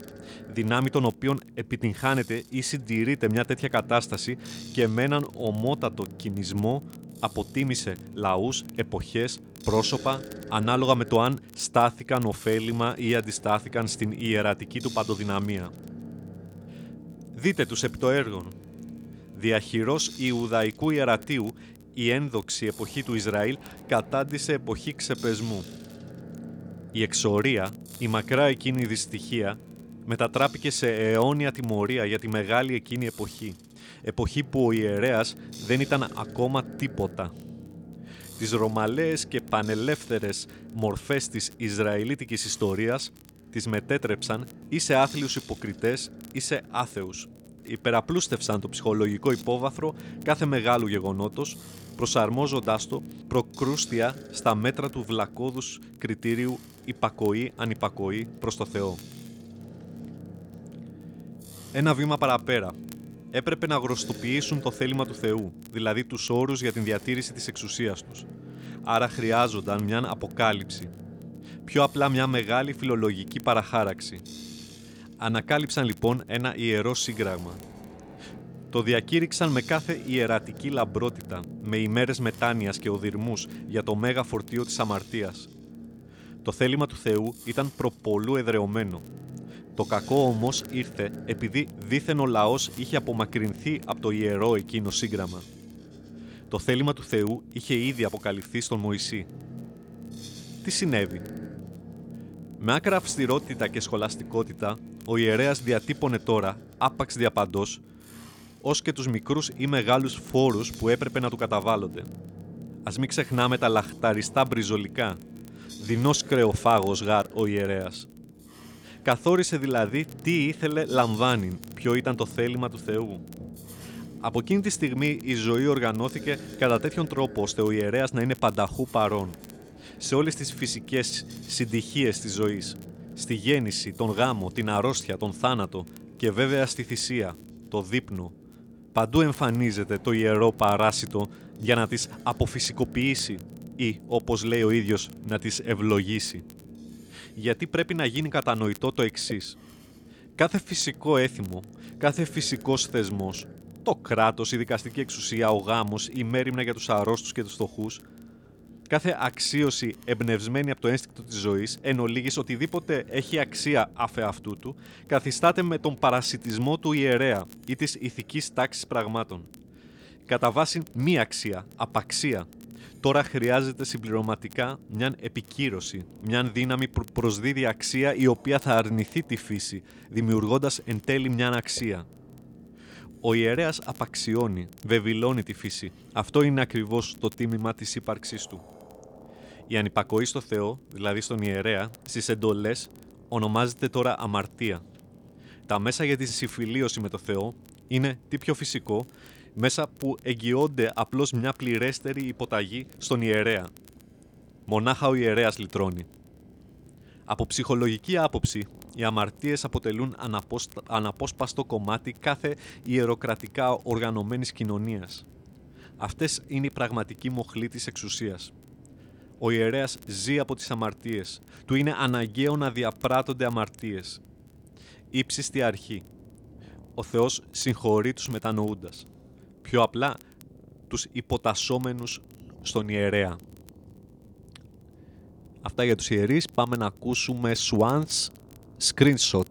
δυνάμει των οποίων επιτυγχάνεται ή συντηρείται μια τέτοια κατάσταση και με έναν ομότατο κινησμό αποτίμησε λαούς, εποχές, πρόσωπα, ανάλογα με το αν στάθηκαν ωφέλιμα ή αντιστάθηκαν στην ιερατική του παντοδυναμία. Δείτε τους επί το έργο. Διαχειρός Ιουδαϊκού Ιερατείου, η ένδοξη εποχή του Ισραήλ κατάντησε εποχή ξεπεσμού. Η εξορία, η μακρά εκείνη δυστυχία, μετατράπηκε σε αιώνια τιμωρία για τη μεγάλη εκείνη εποχή εποχή που ο ιερέας δεν ήταν ακόμα τίποτα. Τις ρωμαλαίες και πανελεύθερες μορφές της Ισραηλίτικης ιστορίας τις μετέτρεψαν ή σε άθλιους υποκριτές ή σε άθεους. Υπεραπλούστευσαν το ψυχολογικό υπόβαθρο κάθε μεγάλου γεγονότος, προσαρμόζοντάς το προκρούστια στα μέτρα του βλακώδους κριτήριου υπακοή-ανυπακοή προς το Θεό. Ένα βήμα παραπέρα, έπρεπε να γνωστοποιήσουν το θέλημα του Θεού, δηλαδή τους όρους για την διατήρηση της εξουσίας τους. Άρα χρειάζονταν μια αποκάλυψη. Πιο απλά μια μεγάλη φιλολογική παραχάραξη. Ανακάλυψαν λοιπόν ένα ιερό σύγγραμμα. Το διακήρυξαν με κάθε ιερατική λαμπρότητα, με ημέρες μετάνοιας και οδυρμούς για το μέγα φορτίο της αμαρτίας. Το θέλημα του Θεού ήταν προπολού εδρεωμένο, το κακό όμως ήρθε επειδή δίθεν ο λαός είχε απομακρυνθεί από το ιερό εκείνο σύγγραμμα. Το θέλημα του Θεού είχε ήδη αποκαλυφθεί στον Μωυσή. Τι συνέβη; Με άκρα αυστηρότητα και σχολαστικότητα, ο ιερέας διατύπωνε τώρα, άπαξ διαπαντός, ως και τους μικρούς ή μεγάλους φόρους που έπρεπε να του καταβάλλονται. Ας μην ξεχνάμε τα λαχταριστά μπριζολικά. Δεινός κρεοφάγος γάρ ο ιερέας. Καθόρισε δηλαδή τι ήθελε λαμβάνει, ποιο ήταν το θέλημα του Θεού. Από εκείνη τη στιγμή η ζωή οργανώθηκε κατά τέτοιον τρόπο ώστε ο ιερέας να είναι πανταχού παρόν. Σε όλες τις φυσικές συντυχίες της ζωής. Στη γέννηση, τον γάμο, την αρρώστια, τον θάνατο και βέβαια στη θυσία, το δείπνο. Παντού εμφανίζεται το ιερό παράσιτο για να τις αποφυσικοποιήσει ή, όπως λέει ο ίδιος, να τις ευλογήσει γιατί πρέπει να γίνει κατανοητό το εξής. Κάθε φυσικό έθιμο, κάθε φυσικός θεσμός, το κράτος, η δικαστική εξουσία, ο γάμος, η μέρημνα για τους αρρώστους και τους φτωχούς, κάθε αξίωση εμπνευσμένη από το ένστικτο της ζωής, εν ολίγης οτιδήποτε έχει αξία αφ' αυτού του, καθιστάται με τον παρασιτισμό του ιερέα ή της ηθικής τάξης πραγμάτων. Κατά βάση μη αξία, απαξία, Τώρα χρειάζεται συμπληρωματικά μια επικύρωση, μια δύναμη που προσδίδει αξία η οποία θα αρνηθεί τη φύση, δημιουργώντας εν τέλει μια αξία. Ο ιερέας απαξιώνει, βεβηλώνει τη φύση. Αυτό είναι ακριβώς το τίμημα της ύπαρξής του. Η ανυπακοή στο Θεό, δηλαδή στον ιερέα, στις εντολές, ονομάζεται τώρα αμαρτία. Τα μέσα για τη συμφιλίωση με το Θεό είναι τι πιο φυσικό, μέσα που εγγυώνται απλώς μια πληρέστερη υποταγή στον ιερέα. Μονάχα ο ιερέας λυτρώνει. Από ψυχολογική άποψη, οι αμαρτίες αποτελούν αναπόσπαστο κομμάτι κάθε ιεροκρατικά οργανωμένης κοινωνίας. Αυτές είναι η πραγματική μοχλή της εξουσίας. Ο ιερέας ζει από τις αμαρτίες. Του είναι αναγκαίο να διαπράττονται αμαρτίες. Ήψιστη αρχή. Ο Θεός συγχωρεί τους μετανοούντας. Πιο απλά, τους υποτασσόμενους στον ιερέα. Αυτά για τους ιερείς. Πάμε να ακούσουμε Swans Screenshot.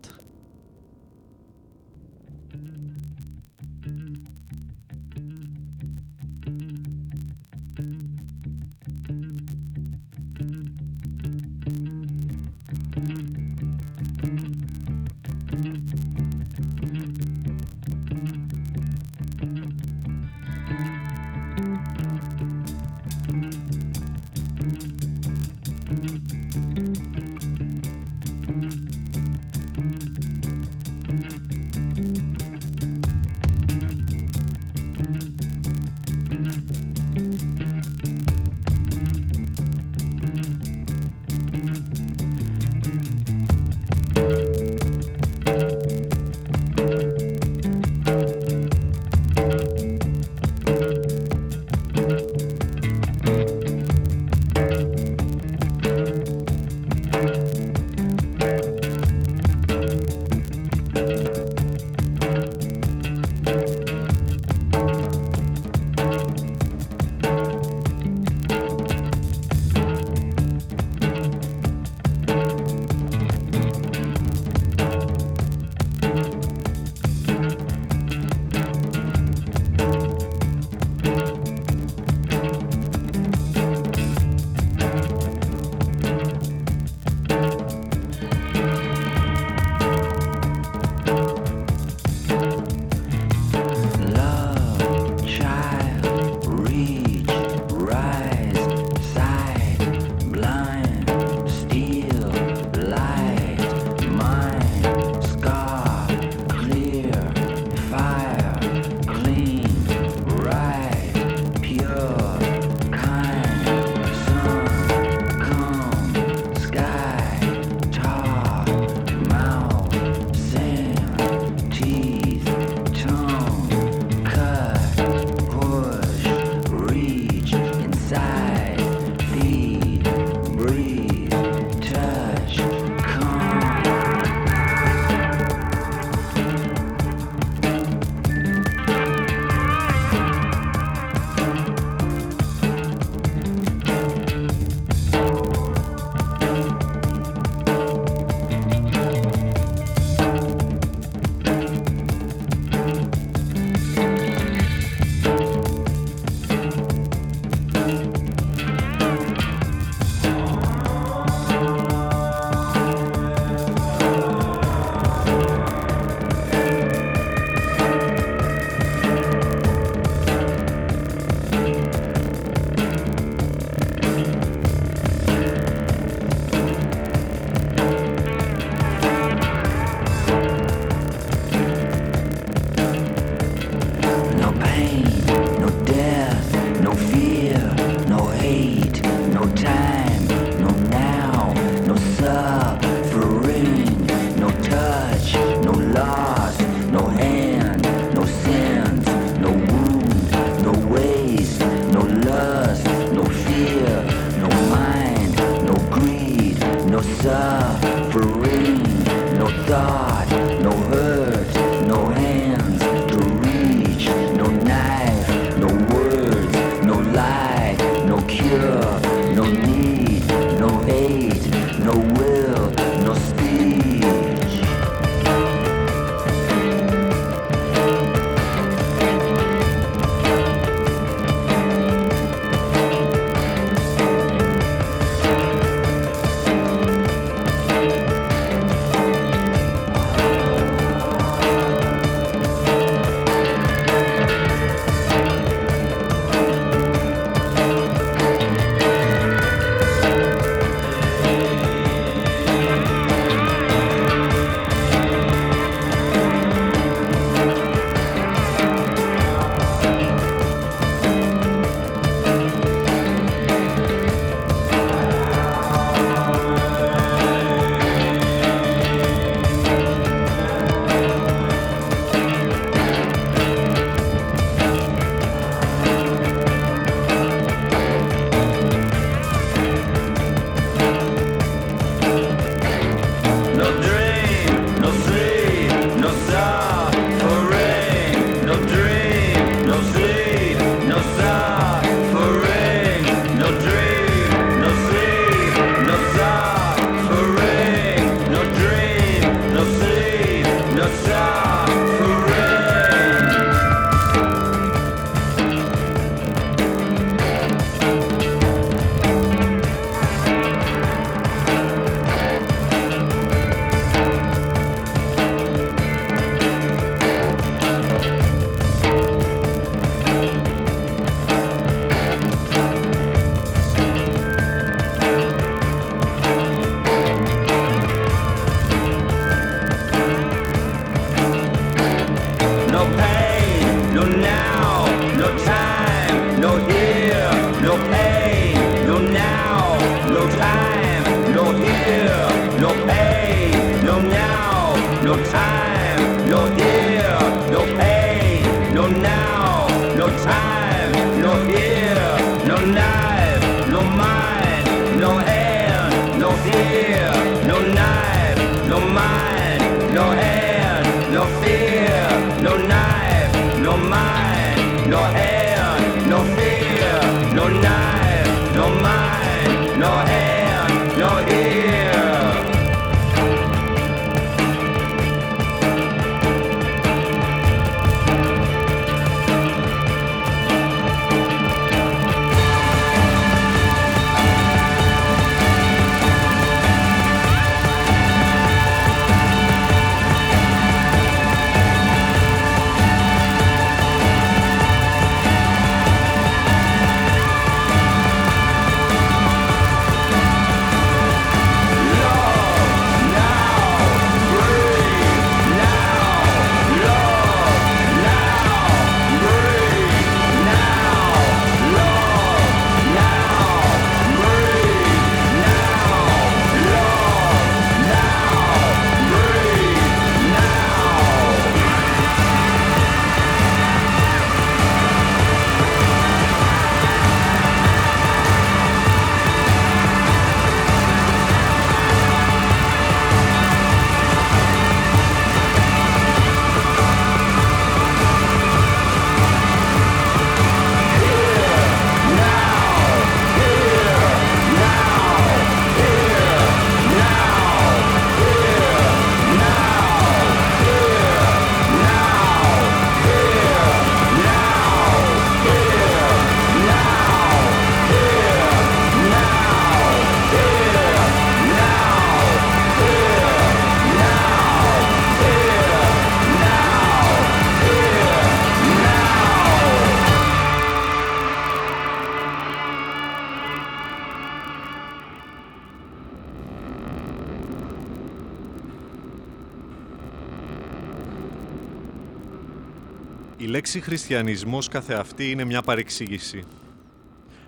Λέξη χριστιανισμός καθεαυτή είναι μια παρεξήγηση.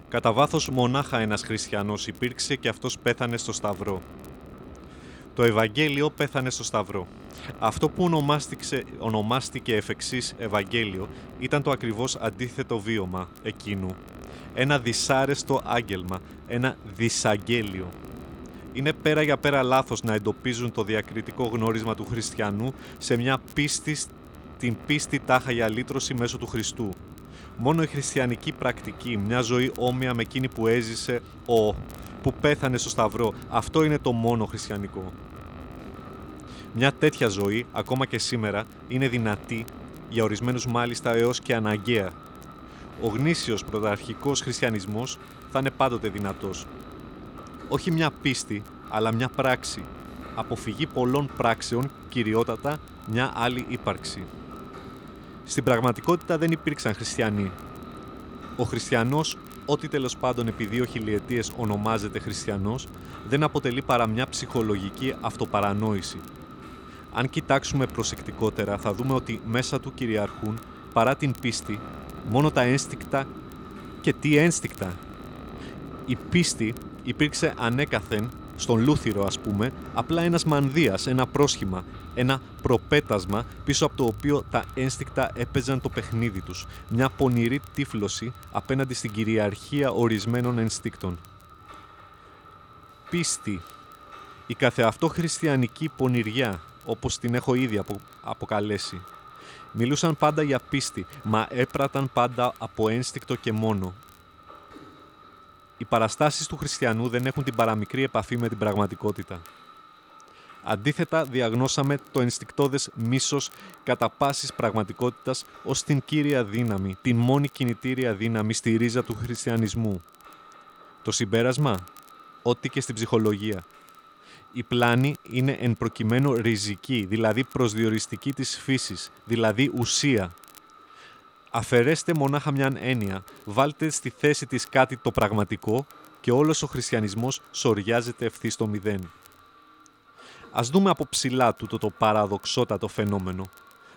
Κατά βάθος μονάχα ένας χριστιανός υπήρξε και αυτός πέθανε στο Σταυρό. Το Ευαγγέλιο πέθανε στο Σταυρό. Αυτό που ονομάστηκε, ονομάστηκε εφ' εξής Ευαγγέλιο ήταν το ακριβώς αντίθετο βίωμα εκείνου. Ένα δυσάρεστο άγγελμα, ένα δυσαγγέλιο. Είναι πέρα για πέρα λάθος να εντοπίζουν το διακριτικό γνώρισμα του χριστιανού σε μια πίστη την πίστη τάχα για λύτρωση μέσω του Χριστού. Μόνο η χριστιανική πρακτική, μια ζωή όμοια με εκείνη που έζησε ο, που πέθανε στο Σταυρό, αυτό είναι το μόνο χριστιανικό. Μια τέτοια ζωή, ακόμα και σήμερα, είναι δυνατή, για ορισμένους μάλιστα έως και αναγκαία. Ο γνήσιος πρωταρχικός χριστιανισμός θα είναι πάντοτε δυνατός. Όχι μια πίστη, αλλά μια πράξη. Αποφυγή πολλών πράξεων, κυριότατα μια άλλη ύπαρξη. Στην πραγματικότητα δεν υπήρξαν χριστιανοί. Ο χριστιανός, ό,τι τέλος πάντων επί δύο χιλιετίες ονομάζεται χριστιανός, δεν αποτελεί παρά μια ψυχολογική αυτοπαρανόηση. Αν κοιτάξουμε προσεκτικότερα θα δούμε ότι μέσα του κυριαρχούν, παρά την πίστη, μόνο τα ένστικτα και τι ένστικτα. Η πίστη υπήρξε ανέκαθεν στον Λούθυρο ας πούμε, απλά ένας μανδύας, ένα πρόσχημα, ένα προπέτασμα πίσω από το οποίο τα ένστικτα έπαιζαν το παιχνίδι τους. Μια πονηρή τύφλωση απέναντι στην κυριαρχία ορισμένων ενστίκτων. Πίστη. Η καθεαυτό χριστιανική πονηριά, όπως την έχω ήδη αποκαλέσει. Μιλούσαν πάντα για πίστη, μα έπραταν πάντα από ένστικτο και μόνο. Οι παραστάσεις του χριστιανού δεν έχουν την παραμικρή επαφή με την πραγματικότητα. Αντίθετα, διαγνώσαμε το ενστικτόδες μίσος κατά πάσης πραγματικότητας ως την κύρια δύναμη, την μόνη κινητήρια δύναμη στη ρίζα του χριστιανισμού. Το συμπέρασμα, ό,τι και στην ψυχολογία. Η πλάνη είναι εν προκειμένου ριζική, δηλαδή προσδιοριστική της φύσης, δηλαδή ουσία. Αφαιρέστε μονάχα μια έννοια, βάλτε στη θέση της κάτι το πραγματικό και όλος ο χριστιανισμός σοριάζεται ευθύς στο μηδέν. Ας δούμε από ψηλά τούτο το παραδοξότατο φαινόμενο.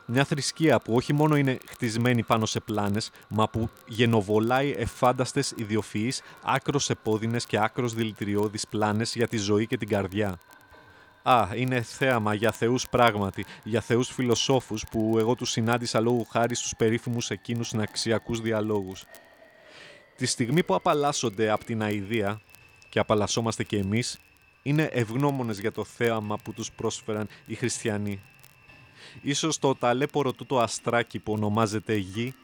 Μια θρησκεία που όχι μόνο είναι χτισμένη πάνω σε πλάνες, μα που γενοβολάει εφάνταστες ιδιοφυείς, άκρος επώδυνες και άκρος δηλητηριώδεις πλάνες για τη ζωή και την καρδιά. Α, είναι θέαμα για θεούς πράγματι, για θεούς φιλοσόφους που εγώ τους συνάντησα λόγω χάρη στους περίφημους εκείνους συναξιακούς διαλόγους. Τη στιγμή που απαλλάσσονται από την αηδία και απαλλασσόμαστε και εμείς, είναι ευγνώμονες για το θέαμα που τους πρόσφεραν οι χριστιανοί. Ίσως το ταλέπορο τούτο αστράκι που ονομάζεται γη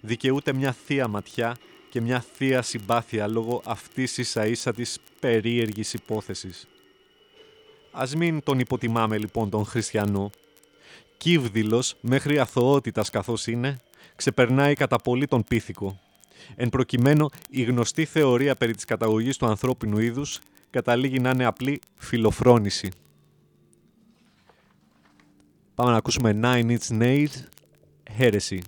δικαιούται μια θεία ματιά και μια θεία συμπάθεια λόγω αυτής ίσα ίσα της περίεργης υπόθεσης. Ας μην τον υποτιμάμε λοιπόν τον χριστιανό. Κύβδηλος μέχρι αθωότητας καθώς είναι, ξεπερνάει κατά πολύ τον πίθηκο. Εν προκειμένου, η γνωστή θεωρία περί της καταγωγής του ανθρώπινου είδους καταλήγει να είναι απλή φιλοφρόνηση. Πάμε να ακούσουμε Nine Inch Nails, Heresy.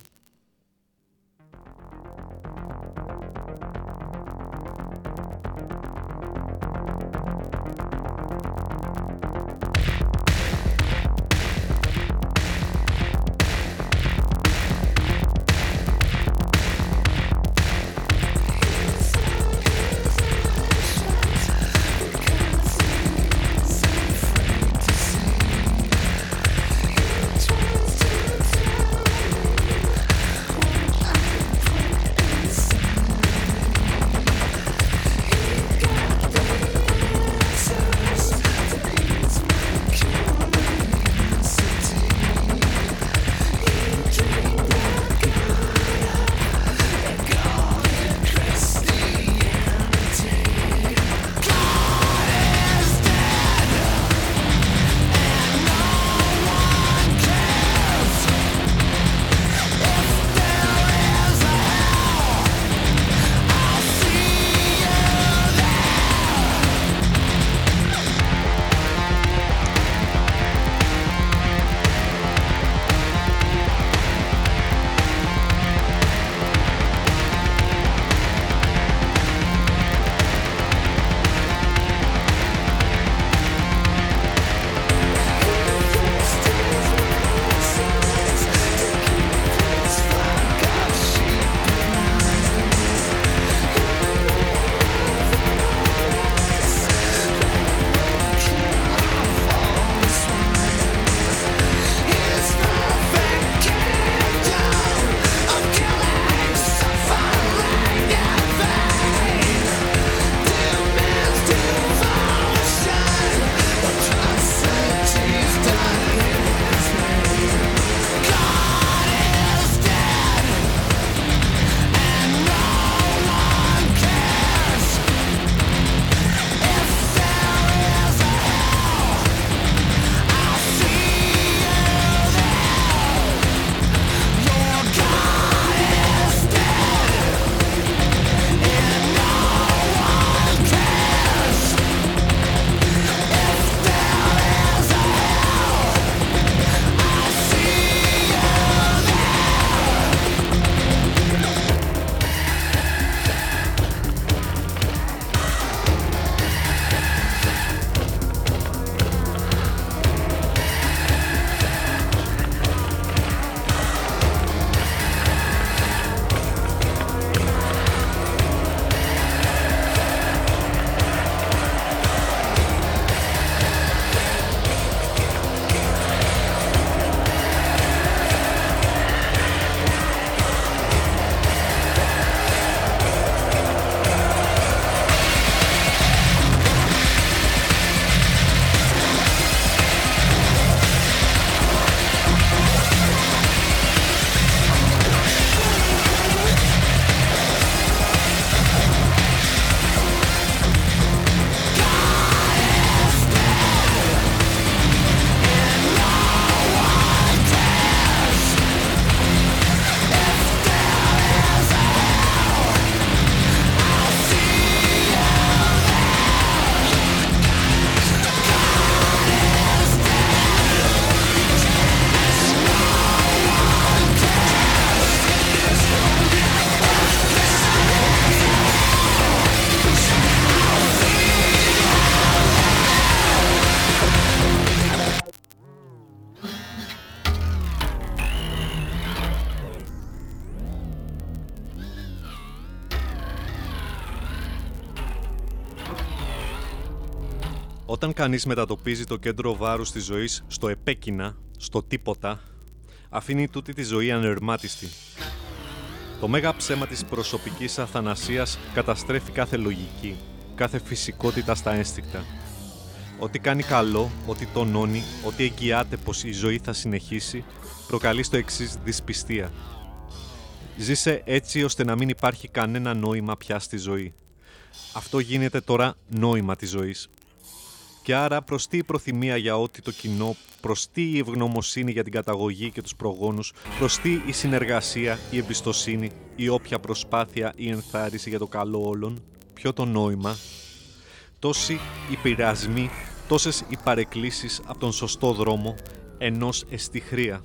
Όταν κανείς μετατοπίζει το κέντρο βάρους της ζωής στο επέκεινα, στο τίποτα, αφήνει τούτη τη ζωή ανερμάτιστη. Το μέγα ψέμα της προσωπικής αθανασίας καταστρέφει κάθε λογική, κάθε φυσικότητα στα ένστικτα. Ό,τι κάνει καλό, ό,τι τονώνει, ό,τι εγγυάται πως η ζωή θα συνεχίσει, προκαλεί στο εξής δυσπιστία. Ζήσε έτσι ώστε να μην υπάρχει κανένα νόημα πια στη ζωή. Αυτό γίνεται τώρα νόημα της ζωής. Και άρα προς τι η προθυμία για ό,τι το κοινό, προς τι η ευγνωμοσύνη για την καταγωγή και τους προγόνους, προς τι η συνεργασία, η εμπιστοσύνη, η όποια προσπάθεια ή ενθάρρυνση για το καλό όλων, ποιο το νόημα. Τόσοι οι πειρασμοί, τόσες οι παρεκκλήσεις από τον σωστό δρόμο, ενός εστιχρία.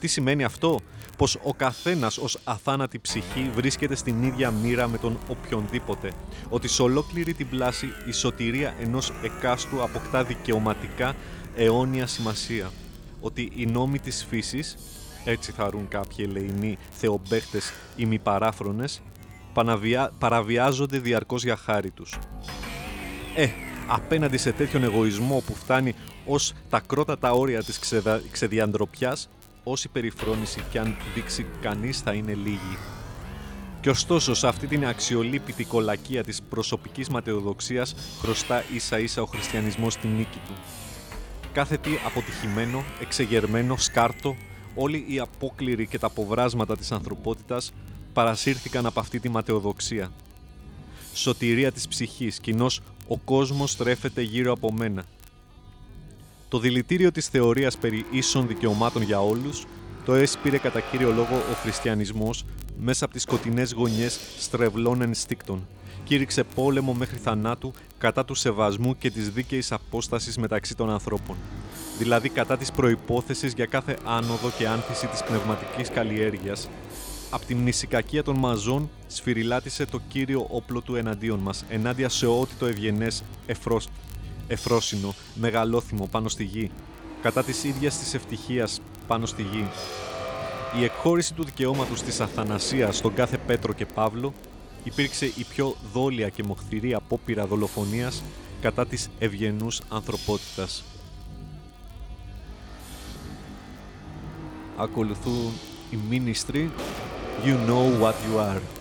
Τι σημαίνει αυτό; Πως ο καθένας ως αθάνατη ψυχή βρίσκεται στην ίδια μοίρα με τον οποιονδήποτε. Ότι σε ολόκληρη την πλάση η σωτηρία ενός εκάστου αποκτά δικαιωματικά αιώνια σημασία. Ότι οι νόμοι της φύσης, έτσι θα ρουν κάποιοι ελεηνοί θεομπέχτες ή μη παράφρονες, παραβιάζονται διαρκώς για χάρη τους. Ε, απέναντι σε τέτοιον εγωισμό που φτάνει ως τα κρότατα όρια της ξεδα... ξεδιαντροπιάς, όση περιφρόνηση κι αν δείξει κανείς θα είναι λίγη. Και ωστόσο σε αυτή την αξιολύπητη κολακία της προσωπικής ματαιοδοξίας χρωστά ίσα ίσα ο χριστιανισμός την νίκη του. Κάθε τι αποτυχημένο, εξεγερμένο, σκάρτο, όλοι οι απόκληροι και τα αποβράσματα της ανθρωπότητας παρασύρθηκαν από αυτή τη ματαιοδοξία. Σωτηρία της ψυχής, κοινώς ο κόσμος στρέφεται γύρω από μένα – το δηλητήριο της θεωρίας περί ίσων δικαιωμάτων για όλους το έσπηρε κατά κύριο λόγο ο χριστιανισμός μέσα από τις σκοτεινές γωνιές στρεβλών ενστίκτων. Κήρυξε πόλεμο μέχρι θανάτου κατά του σεβασμού και της δίκαιης απόστασης μεταξύ των ανθρώπων. Δηλαδή κατά της προϋπόθεσης για κάθε άνοδο και άνθηση της πνευματικής καλλιέργειας. Από τη μνησικακία των μαζών σφυριλάτησε το κύριο όπλο του εναντίον μας, ενάντια σε ό,τι το ευγενές εφρός εφρόσινο, μεγαλόθυμο πάνω στη γη, κατά της ίδιας της ευτυχίας πάνω στη γη. Η εκχώρηση του δικαιώματος της αθανασίας στον κάθε Πέτρο και Παύλο υπήρξε η πιο δόλια και μοχθηρή απόπειρα δολοφονίας κατά της ευγενούς ανθρωπότητας. Ακολουθούν οι Ministry You Know What You Are.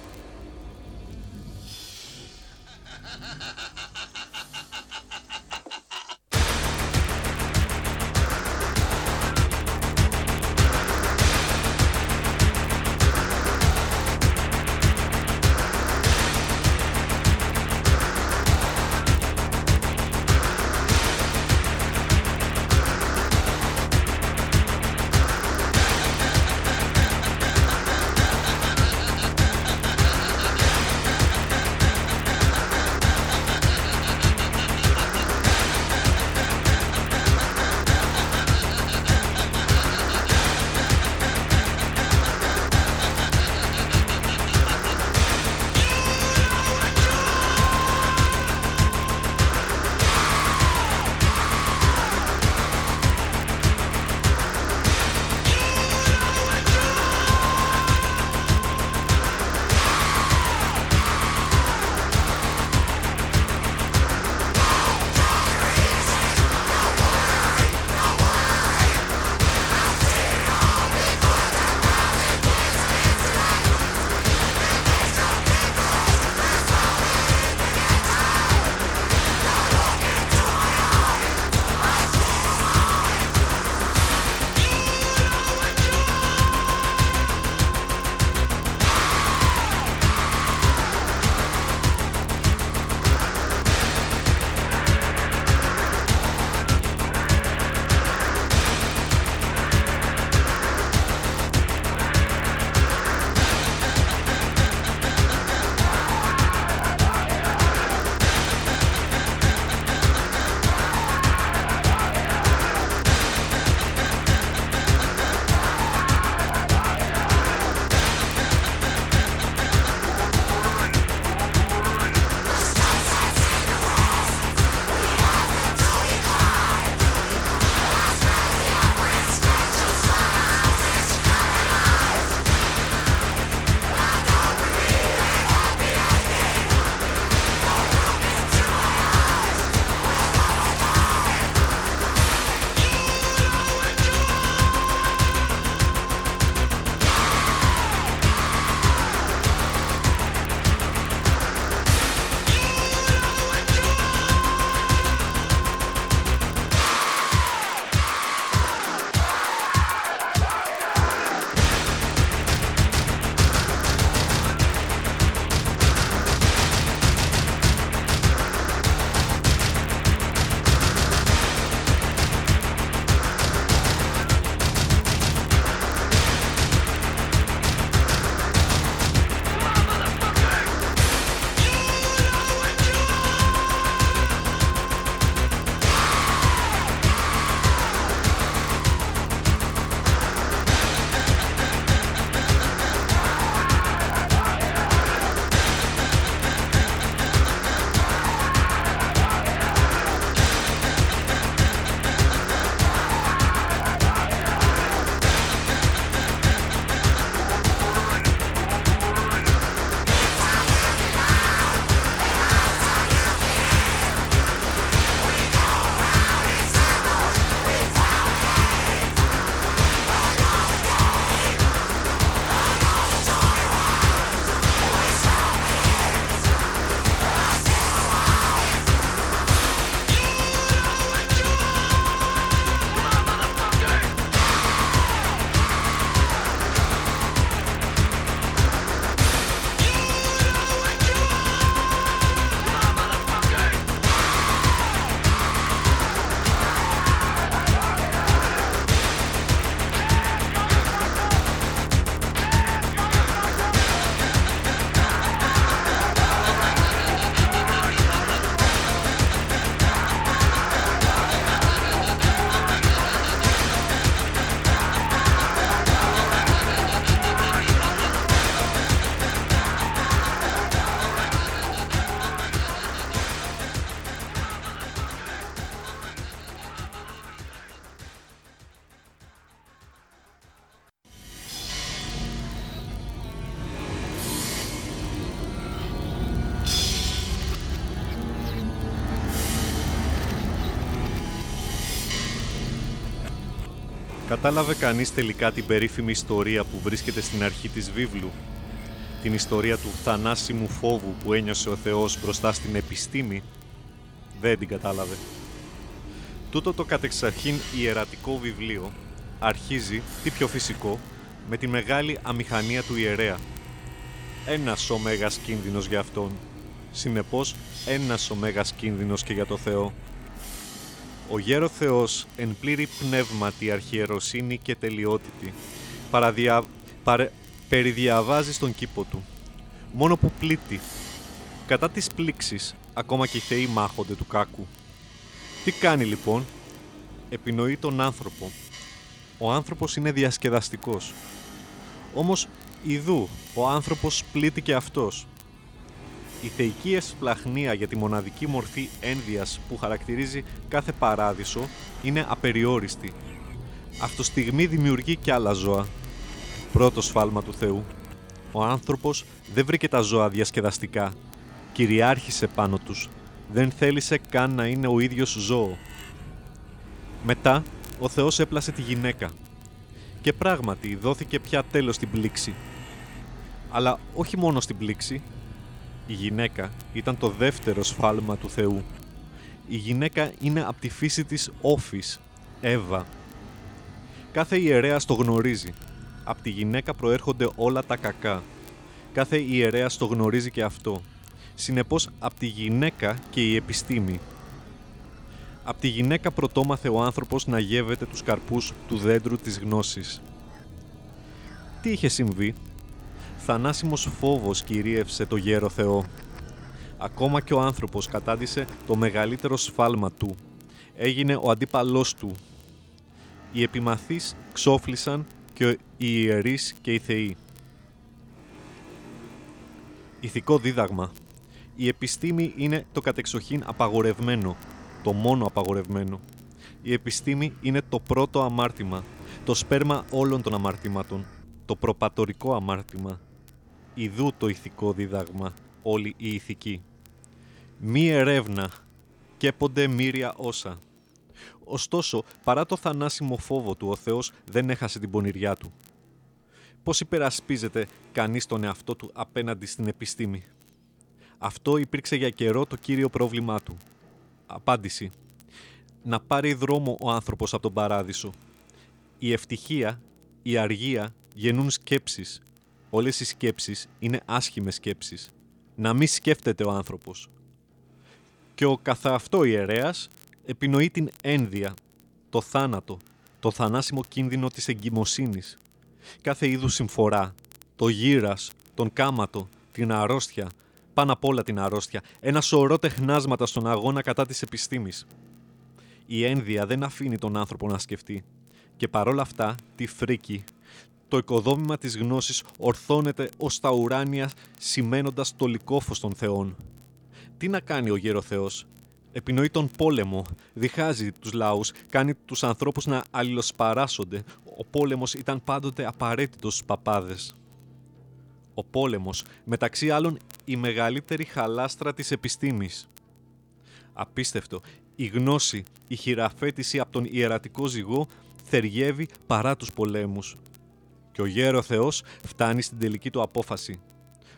Κατάλαβε κανείς τελικά την περίφημη ιστορία που βρίσκεται στην αρχή της βίβλου; Την ιστορία του θανάσιμου φόβου που ένιωσε ο Θεός μπροστά στην επιστήμη; Δεν την κατάλαβε. Τούτο το κατεξαρχήν ιερατικό βιβλίο αρχίζει, τι πιο φυσικό, με τη μεγάλη αμηχανία του ιερέα. Ένας ο μέγας κίνδυνος για αυτόν. Συνεπώς, ένας ο μέγας κίνδυνος και για το Θεό. Ο γέρος Θεός εν πλήρη πνεύματι αρχιεροσύνη και τελειότητη παραδια... παρε... περιδιαβάζει στον κήπο του. Μόνο που πλήττει. Κατά τις πλήξεις, ακόμα και οι θεοί μάχονται του κάκου. Τι κάνει λοιπόν, επινοεί τον άνθρωπο. Ο άνθρωπος είναι διασκεδαστικός. Όμως, ιδού, ο άνθρωπος πλήττει και αυτός. Η θεϊκή εσπλαχνία για τη μοναδική μορφή ένδυας που χαρακτηρίζει κάθε παράδεισο είναι απεριόριστη. Αυτό στιγμή δημιουργεί και άλλα ζώα. Πρώτο σφάλμα του Θεού. Ο άνθρωπος δεν βρήκε τα ζώα διασκεδαστικά. Κυριάρχησε πάνω τους. Δεν θέλησε καν να είναι ο ίδιος ζώο. Μετά, ο Θεός έπλασε τη γυναίκα. Και πράγματι δόθηκε πια τέλος στην πλήξη. Αλλά όχι μόνο στην πλήξη, η γυναίκα ήταν το δεύτερο σφάλμα του Θεού. Η γυναίκα είναι από τη φύση της όφης, Εύα. Κάθε ιερέας το γνωρίζει. Από τη γυναίκα προέρχονται όλα τα κακά. Κάθε ιερέας το γνωρίζει και αυτό. Συνεπώς, από τη γυναίκα και η επιστήμη. Από τη γυναίκα πρωτόμαθε ο άνθρωπος να γεύεται τους καρπούς του δέντρου της γνώσης. Τι είχε συμβεί; Θανάσιμος φόβος κυρίευσε το γέρο Θεό. Ακόμα και ο άνθρωπος κατάντησε το μεγαλύτερο σφάλμα του. Έγινε ο αντίπαλός του. Οι επιμαθείς ξόφλησαν και οι ιερείς και οι θεοί. Ηθικό δίδαγμα. Η επιστήμη είναι το κατεξοχήν απαγορευμένο, το μόνο απαγορευμένο. Η επιστήμη είναι το πρώτο αμάρτημα, το σπέρμα όλων των αμαρτήματων, το προπατορικό αμάρτημα, Ιδού το ηθικό δίδαγμα, όλη η ηθική. Μη ερεύνα, κέπονται μύρια όσα. Ωστόσο, παρά το θανάσιμο φόβο του, ο Θεός δεν έχασε την πονηριά του. Πώς υπερασπίζεται κανείς τον εαυτό του απέναντι στην επιστήμη; Αυτό υπήρξε για καιρό το κύριο πρόβλημά του. Απάντηση. Να πάρει δρόμο ο άνθρωπος από τον παράδεισο. Η ευτυχία, η αργία γεννούν σκέψεις Όλες οι σκέψεις είναι άσχημες σκέψεις. Να μη σκέφτεται ο άνθρωπος. Και ο καθααυτό ιερέας επινοεί την ένδια, το θάνατο, το θανάσιμο κίνδυνο της εγκυμοσύνης. Κάθε είδους συμφορά, το γύρας, τον κάματο, την αρρώστια, πάνω απ' όλα την αρρώστια, ένα σωρό τεχνάσματα στον αγώνα κατά της επιστήμης. Η ένδια δεν αφήνει τον άνθρωπο να σκεφτεί και παρόλα αυτά τη φρίκη το οικοδόμημα της γνώσης ορθώνεται ως τα ουράνια σημαίνοντας το λικόφος των θεών. Τι να κάνει ο γέρο-θεός. Επινοεί τον πόλεμο, διχάζει τους λαούς, κάνει τους ανθρώπους να αλληλοσπαράσσονται. Ο πόλεμος ήταν πάντοτε απαραίτητος στους παπάδες. Ο πόλεμος, μεταξύ άλλων, η μεγαλύτερη χαλάστρα της επιστήμης. Απίστευτο, η γνώση, η χειραφέτηση από τον ιερατικό ζυγό θεργεύει παρά τους πολέμους και ο γέρο Θεός φτάνει στην τελική του απόφαση.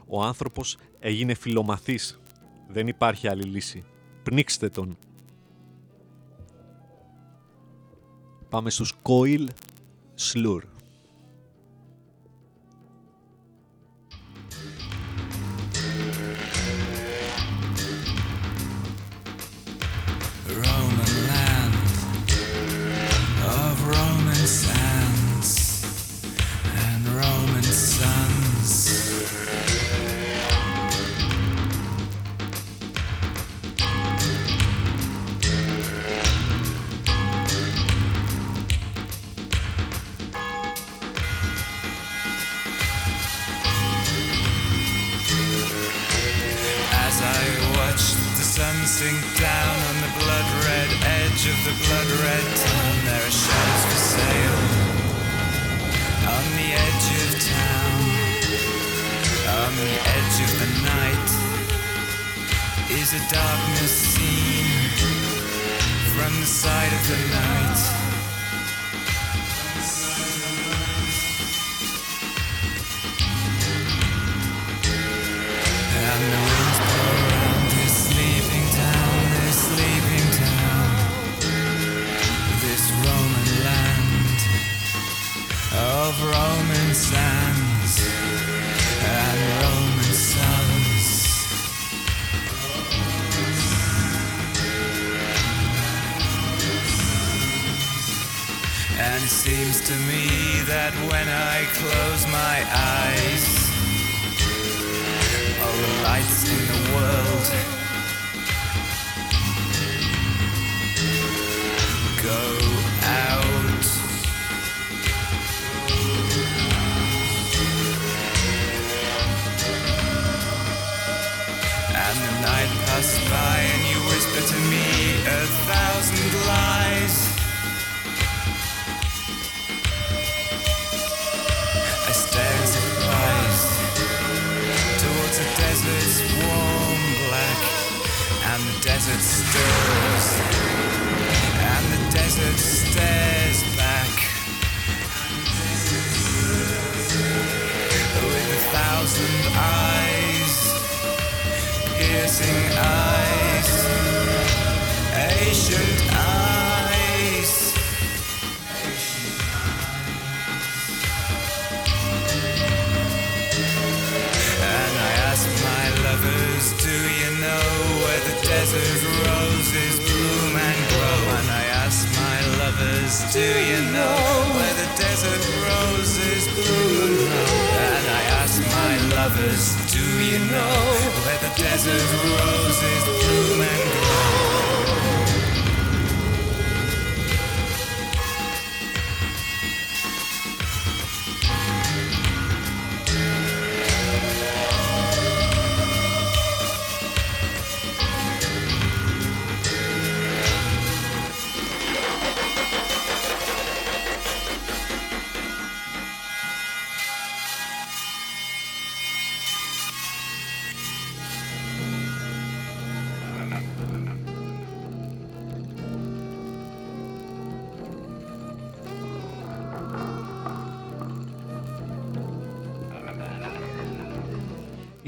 Ο άνθρωπος έγινε φιλομαθής. Δεν υπάρχει άλλη λύση. Πνίξτε τον. Πάμε στους Coil Slur.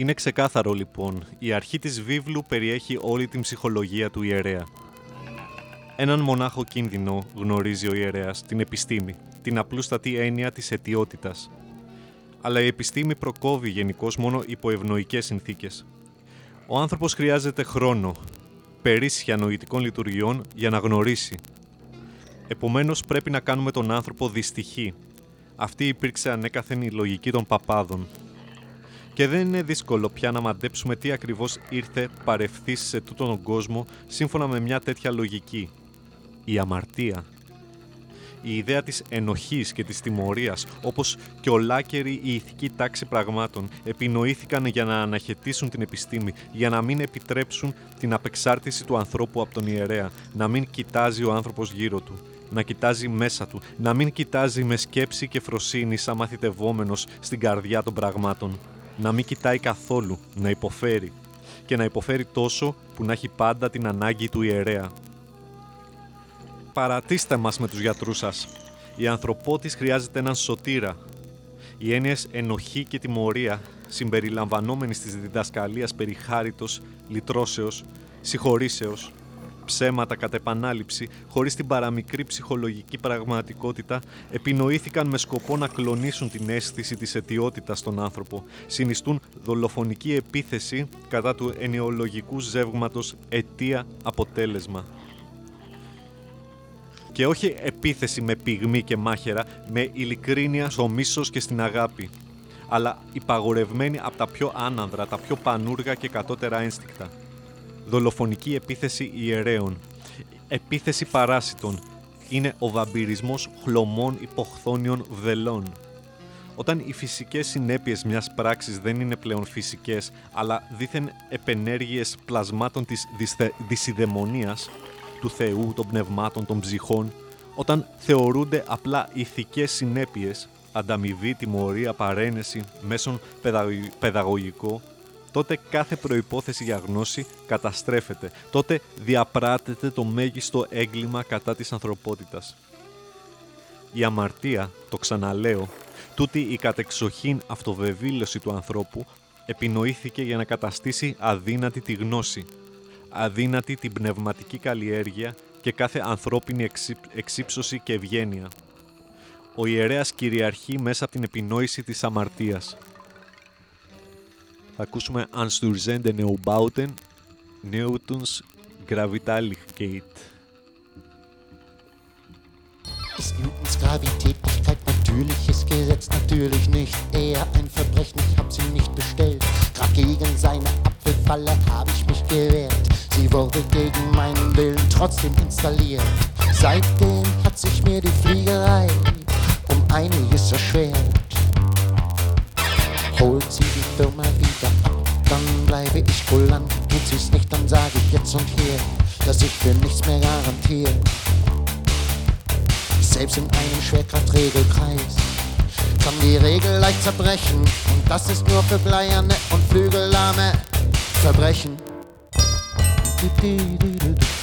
Είναι ξεκάθαρο λοιπόν, η αρχή της βίβλου περιέχει όλη την ψυχολογία του ιερέα. Έναν μονάχο κίνδυνο γνωρίζει ο ιερέας, την επιστήμη, την απλούστατη έννοια της αιτιότητας. Αλλά η επιστήμη προκόβει γενικώς μόνο υπό ευνοϊκές συνθήκες. Ο άνθρωπος χρειάζεται χρόνο, περίσσια νοητικών λειτουργιών για να γνωρίσει. Επομένως πρέπει να κάνουμε τον άνθρωπο δυστυχή. Αυτή υπήρξε ανέκαθεν η λογική των παπάδων, και δεν είναι δύσκολο πια να μαντέψουμε τι ακριβώς ήρθε παρευθύς σε τούτον τον κόσμο σύμφωνα με μια τέτοια λογική. Η αμαρτία. Η ιδέα της ενοχής και της τιμωρίας, όπως και ολάκερη η ηθική τάξη πραγμάτων, επινοήθηκαν για να αναχαιτήσουν την επιστήμη, για να μην επιτρέψουν την απεξάρτηση του ανθρώπου από τον ιερέα, να μην κοιτάζει ο άνθρωπος γύρω του, να κοιτάζει μέσα του, να μην κοιτάζει με σκέψη και φροσύνη σαν μαθητευόμενος στην καρδιά των πραγμάτων, να μην κοιτάει καθόλου, να υποφέρει και να υποφέρει τόσο που να έχει πάντα την ανάγκη του ιερέα. Παρατήστε μας με τους γιατρούς σας. Η ανθρωπότης χρειάζεται έναν σωτήρα. Οι έννοιες ενοχή και τιμωρία, συμπεριλαμβανόμενοι στις διδασκαλίας περί χάριτος, λυτρώσεως, συγχωρήσεως, ψέματα κατά επανάληψη, χωρίς την παραμικρή ψυχολογική πραγματικότητα, επινοήθηκαν με σκοπό να κλονίσουν την αίσθηση της αιτιότητας στον άνθρωπο. Συνιστούν δολοφονική επίθεση κατά του ενοιολογικού ζεύγματος αιτία-αποτέλεσμα. Και όχι επίθεση με πυγμή και μάχαιρα, με ειλικρίνεια στο μίσος και στην αγάπη αλλά υπαγορευμένη από τα πιο άνανδρα, τα πιο πανούργα και κατώτερα ένστικτα δολοφονική επίθεση ιερέων, επίθεση παράσιτων, είναι ο βαμπυρισμός χλωμών υποχθόνιων βδελών. Όταν οι φυσικές συνέπειες μιας πράξης δεν είναι πλέον φυσικές, αλλά δήθεν επενέργειες πλασμάτων της δυσθε... δυσιδαιμονίας, του Θεού, των πνευμάτων, των ψυχών, όταν θεωρούνται απλά ηθικές συνέπειες, ανταμοιβή, τιμωρία, παρένεση, μέσον παιδαγω- παιδαγωγικό, τότε κάθε προϋπόθεση για γνώση καταστρέφεται. Τότε διαπράτεται το μέγιστο έγκλημα κατά της ανθρωπότητας. Η αμαρτία, το ξαναλέω, τούτη η κατεξοχήν αυτοβεβήλωση του ανθρώπου, επινοήθηκε για να καταστήσει αδύνατη τη γνώση, αδύνατη την πνευματική καλλιέργεια και κάθε ανθρώπινη εξύψ- εξύψωση και ευγένεια. Ο ιερέας κυριαρχεί μέσα από την επινόηση της αμαρτίας. Θα ακούσουμε Ansturzende Neubauten, Newtons Gravitaligkeit. Ist Newtons Gravitätigkeit natürliches Gesetz? Natürlich nicht. Eher ein Verbrechen, ich hab sie nicht bestellt. Grad gegen seine Apfelfalle hab ich mich gewehrt. Sie wurde gegen meinen Willen trotzdem installiert. Seitdem hat sich mir die Fliegerei um einiges erschwert. Holt sie die Firma wieder ab, dann bleibe ich kulant. Tut sie's nicht, dann sage ich jetzt und hier, dass ich für nichts mehr garantiere. Selbst in einem Schwerkraftregelkreis kann die Regel leicht zerbrechen. Und das ist nur für Bleierne und Flügellahme Verbrechen. Ist Newtons Gravitätigkeit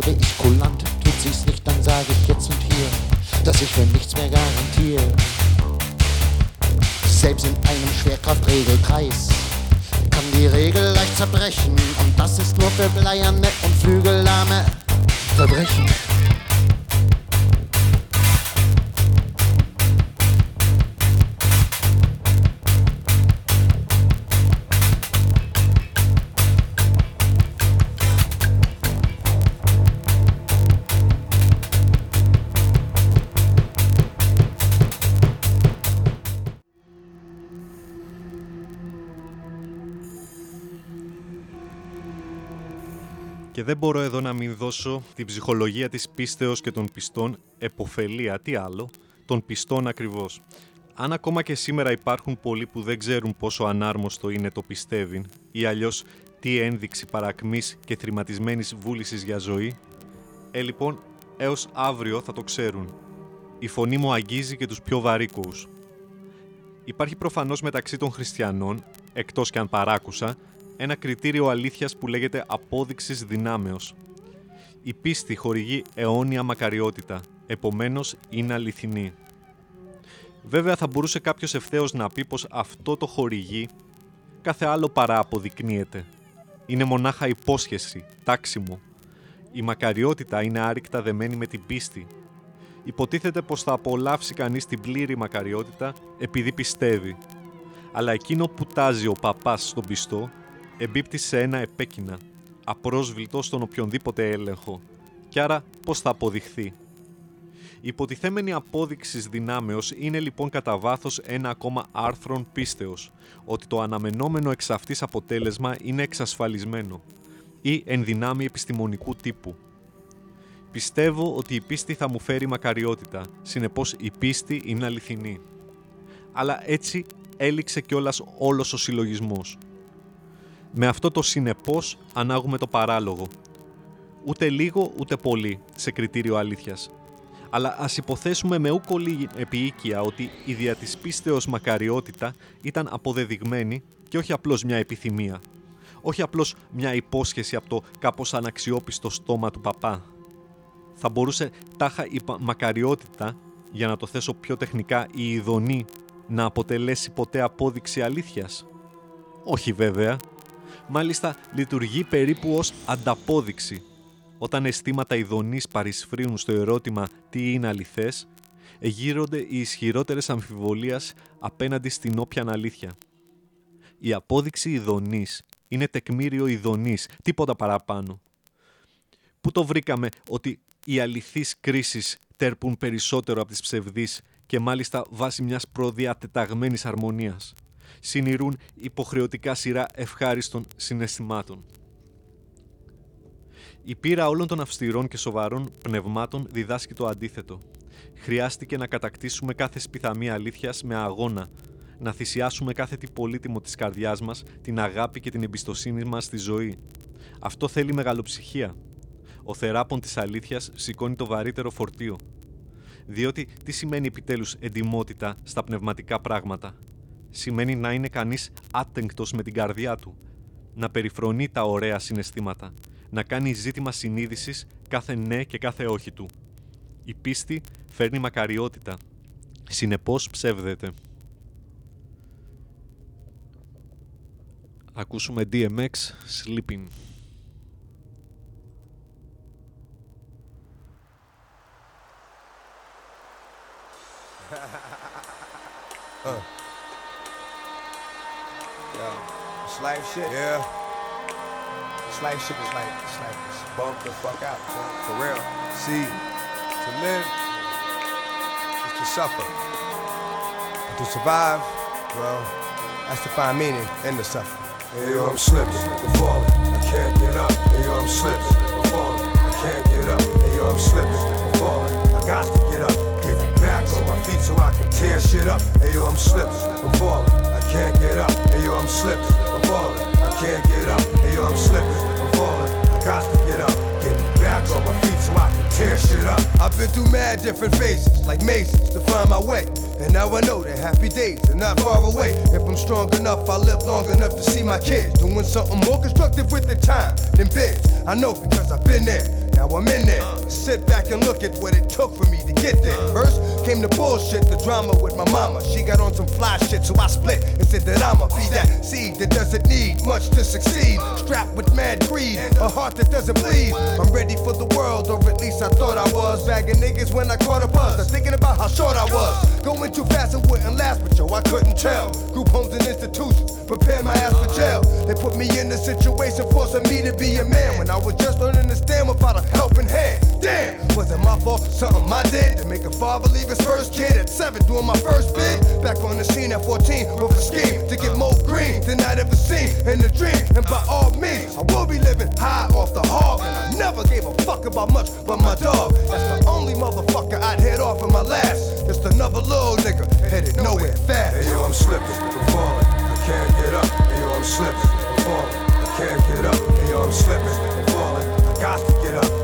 bleibe ich kulant. Tut sie's nicht, dann sage ich jetzt und hier, dass ich für nichts mehr garantiere. Selbst in einem Schwerkraftregelkreis kann die Regel leicht zerbrechen. Und das ist nur für Bleierne und Flügellahme Verbrechen. Δεν μπορώ εδώ να μην δώσω την ψυχολογία της πίστεως και των πιστών εποφελία, τι άλλο, των πιστών ακριβώς. Αν ακόμα και σήμερα υπάρχουν πολλοί που δεν ξέρουν πόσο ανάρμοστο είναι το πιστεύειν ή αλλιώς τι ένδειξη παρακμής και θρηματισμένης βούλησης για ζωή, ε λοιπόν έως αύριο θα το ξέρουν. Η φωνή μου αγγίζει και τους πιο βαρύκους. Υπάρχει προφανώς μεταξύ των χριστιανών, εκτός και αν παράκουσα, ένα κριτήριο αλήθειας που λέγεται απόδειξης δυνάμεως. Η πίστη χορηγεί αιώνια μακαριότητα, επομένως είναι αληθινή. Βέβαια θα μπορούσε κάποιος ευθέως να πει πως αυτό το χορηγεί, κάθε άλλο παρά αποδεικνύεται. Είναι μονάχα υπόσχεση, τάξιμο. Η μακαριότητα είναι άρρηκτα δεμένη με την πίστη. Υποτίθεται πως θα απολαύσει κανείς την πλήρη μακαριότητα επειδή πιστεύει. Αλλά εκείνο που τάζει ο παπάς στον πιστό εμπίπτει σε ένα επέκεινα, απρόσβηλτο στον οποιονδήποτε έλεγχο. Κι άρα πώς θα αποδειχθεί; Η υποτιθέμενη απόδειξης δυνάμεως είναι λοιπόν κατά βάθος ένα ακόμα άρθρον πίστεως, ότι το αναμενόμενο εξ αυτής αποτέλεσμα είναι εξασφαλισμένο ή ενδυνάμει επιστημονικού τύπου. Πιστεύω ότι η πίστη θα μου φέρει μακαριότητα, συνεπώς η πίστη είναι αληθινή. Αλλά έτσι έληξε κιόλας όλος ο συλλογισμός. Με αυτό το συνεπώς ανάγουμε το παράλογο. Ούτε λίγο ούτε πολύ σε κριτήριο αλήθειας. Αλλά ας υποθέσουμε με ούκολη επίοικια ότι η δια της πίστεως μακαριότητα ήταν αποδεδειγμένη και όχι απλώς μια επιθυμία. Όχι απλώς μια υπόσχεση από το κάπως αναξιόπιστο στόμα του παπά. Θα μπορούσε τάχα η πα- μακαριότητα, για να το θέσω πιο τεχνικά η ειδονή, να αποτελέσει ποτέ απόδειξη αλήθειας; Όχι βέβαια. Μάλιστα λειτουργεί περίπου ως ανταπόδειξη. Όταν αισθήματα ειδονής παρισφρίουν στο ερώτημα τι είναι αληθές, εγείρονται οι ισχυρότερες αμφιβολίας απέναντι στην όποια αλήθεια. Η απόδειξη ειδονής είναι τεκμήριο ειδονής, τίποτα παραπάνω. Πού το βρήκαμε ότι οι αληθείς κρίσεις τέρπουν περισσότερο από τις ψευδείς και μάλιστα βάσει μιας προδιατεταγμένης αρμονίας; Συνηρούν υποχρεωτικά σειρά ευχάριστων συναισθημάτων. Η πείρα όλων των αυστηρών και σοβαρών πνευμάτων διδάσκει το αντίθετο. Χρειάστηκε να κατακτήσουμε κάθε σπιθαμία αλήθειας με αγώνα, να θυσιάσουμε κάθε τι πολύτιμο της καρδιάς μας, την αγάπη και την εμπιστοσύνη μας στη ζωή. Αυτό θέλει μεγαλοψυχία. Ο θεράπων της αλήθειας σηκώνει το βαρύτερο φορτίο. Διότι τι σημαίνει επιτέλους εντιμότητα στα πνευματικά πράγματα; Σημαίνει να είναι κανείς άτεγκτος με την καρδιά του, να περιφρονεί τα ωραία συναισθήματα, να κάνει ζήτημα συνείδησης κάθε ναι και κάθε όχι του. Η πίστη φέρνει μακαριότητα, συνεπώς ψεύδεται. Ακούσουμε DMX Sleeping. uh. Yeah. It's life shit. Yeah. It's life shit is like, it's like, it's bump the fuck out. For real. See, to live is to suffer. But to survive, well, that's to find meaning in the suffering. Hey yo, I'm slipping, I'm falling, I can't get up. Hey yo, I'm slipping, I'm falling, I can't get up. Hey yo, I'm slipping, I'm falling, I got to get up. Get back on my feet so I can tear shit up. Hey yo, I'm slipping, I'm falling, can't get up. Hey yo, I'm slipping, I'm falling, I can't get up. Hey yo, I'm slipping, I'm falling, I got to get up. Get me back on my feet so I can tear shit up. I've been through mad different phases, like mazes, to find my way. And now I know that happy days are not far away. If I'm strong enough, I'll live long enough to see my kids doing something more constructive with their time than bids. I know because I've been there. Now I'm in there. Sit back and look at what it took for me to get there. First came the bullshit, the drama with my mama. She got on some fly shit, so I split and said that I'ma be that seed that doesn't need much to succeed. Strapped with mad greed, a heart that doesn't bleed. I'm ready for the world, or at least I thought I was. Bagging niggas when I caught a buzz. I was thinking about how short I was. Going too fast and wouldn't last, but yo, I couldn't tell. Group homes and institutions prepare my ass for jail. They put me in a situation forcing me to be a man when I was just learning to stand without a helping hand. Damn, was it my fault? Something I did to make a father leave his first kid at seven, doing my first bid. Back on the scene at 14 with a scheme to get more green than I'd ever seen in the dream. And by all means, I will be living high off the hog. And I never gave a fuck about much but my dog. That's the only motherfucker I'd head off in my last. Just another little nigga headed nowhere fast. Hey yo, I'm slipping, I'm falling, I can't get up. Hey yo, I'm slipping, I'm falling, I can't get up. Hey yo, I'm slipping, I'm falling, I got to get up.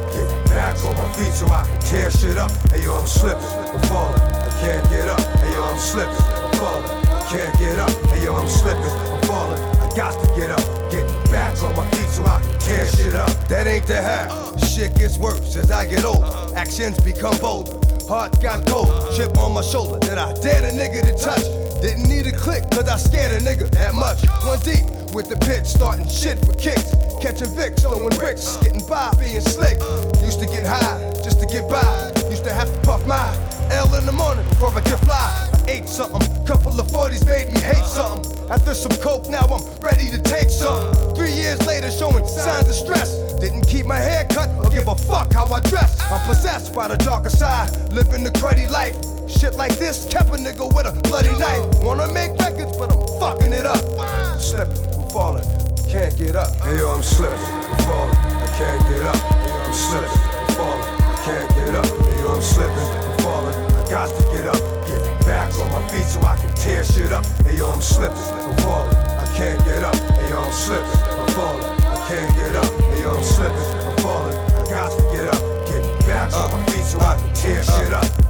Back on my feet so I can tear shit up. Hey yo, I'm slipping, I'm falling, I can't get up. Hey yo, I'm slipping, I'm falling, I can't get up. Hey yo, I'm slipping, I'm falling, I got to get up. Get back on my feet so I can tear shit up. That ain't the half. Shit gets worse as I get older. Actions become bolder. Heart got cold. Chip on my shoulder that I dare a nigga to touch. Didn't need a click, cause I scared a nigga that much. One deep with the pitch, starting shit for kicks. Catching Vicks, throwing bricks, getting by, being slick. Used to get high just to get by. Used to have to puff my L in the morning before I could fly. Ate something, couple of 40s made me hate something. After some coke, now I'm ready to take some. Three years later, showing signs of stress. Didn't keep my hair cut or give a fuck how I dress. I'm possessed by the darker side, living the cruddy life. Shit like this kept a nigga with a bloody knife. Wanna make records, but I'm fucking it up. Slipping, I'm falling, can't get up. Hey yo, I'm slipping, I'm falling, I can't get up. Hey yo, I'm slipping, I'm falling, I can't get up. Hey yo, I'm slipping, I'm falling, I got to get up. Get back on my feet so I can tear shit up. Hey yo, I'm slipping, I'm falling, I can't get up. Hey yo, I'm slipping, I'm falling, I can't get up. Hey yo, I'm slipping, I'm falling, I got to get up. Get back on my feet so I can tear shit up.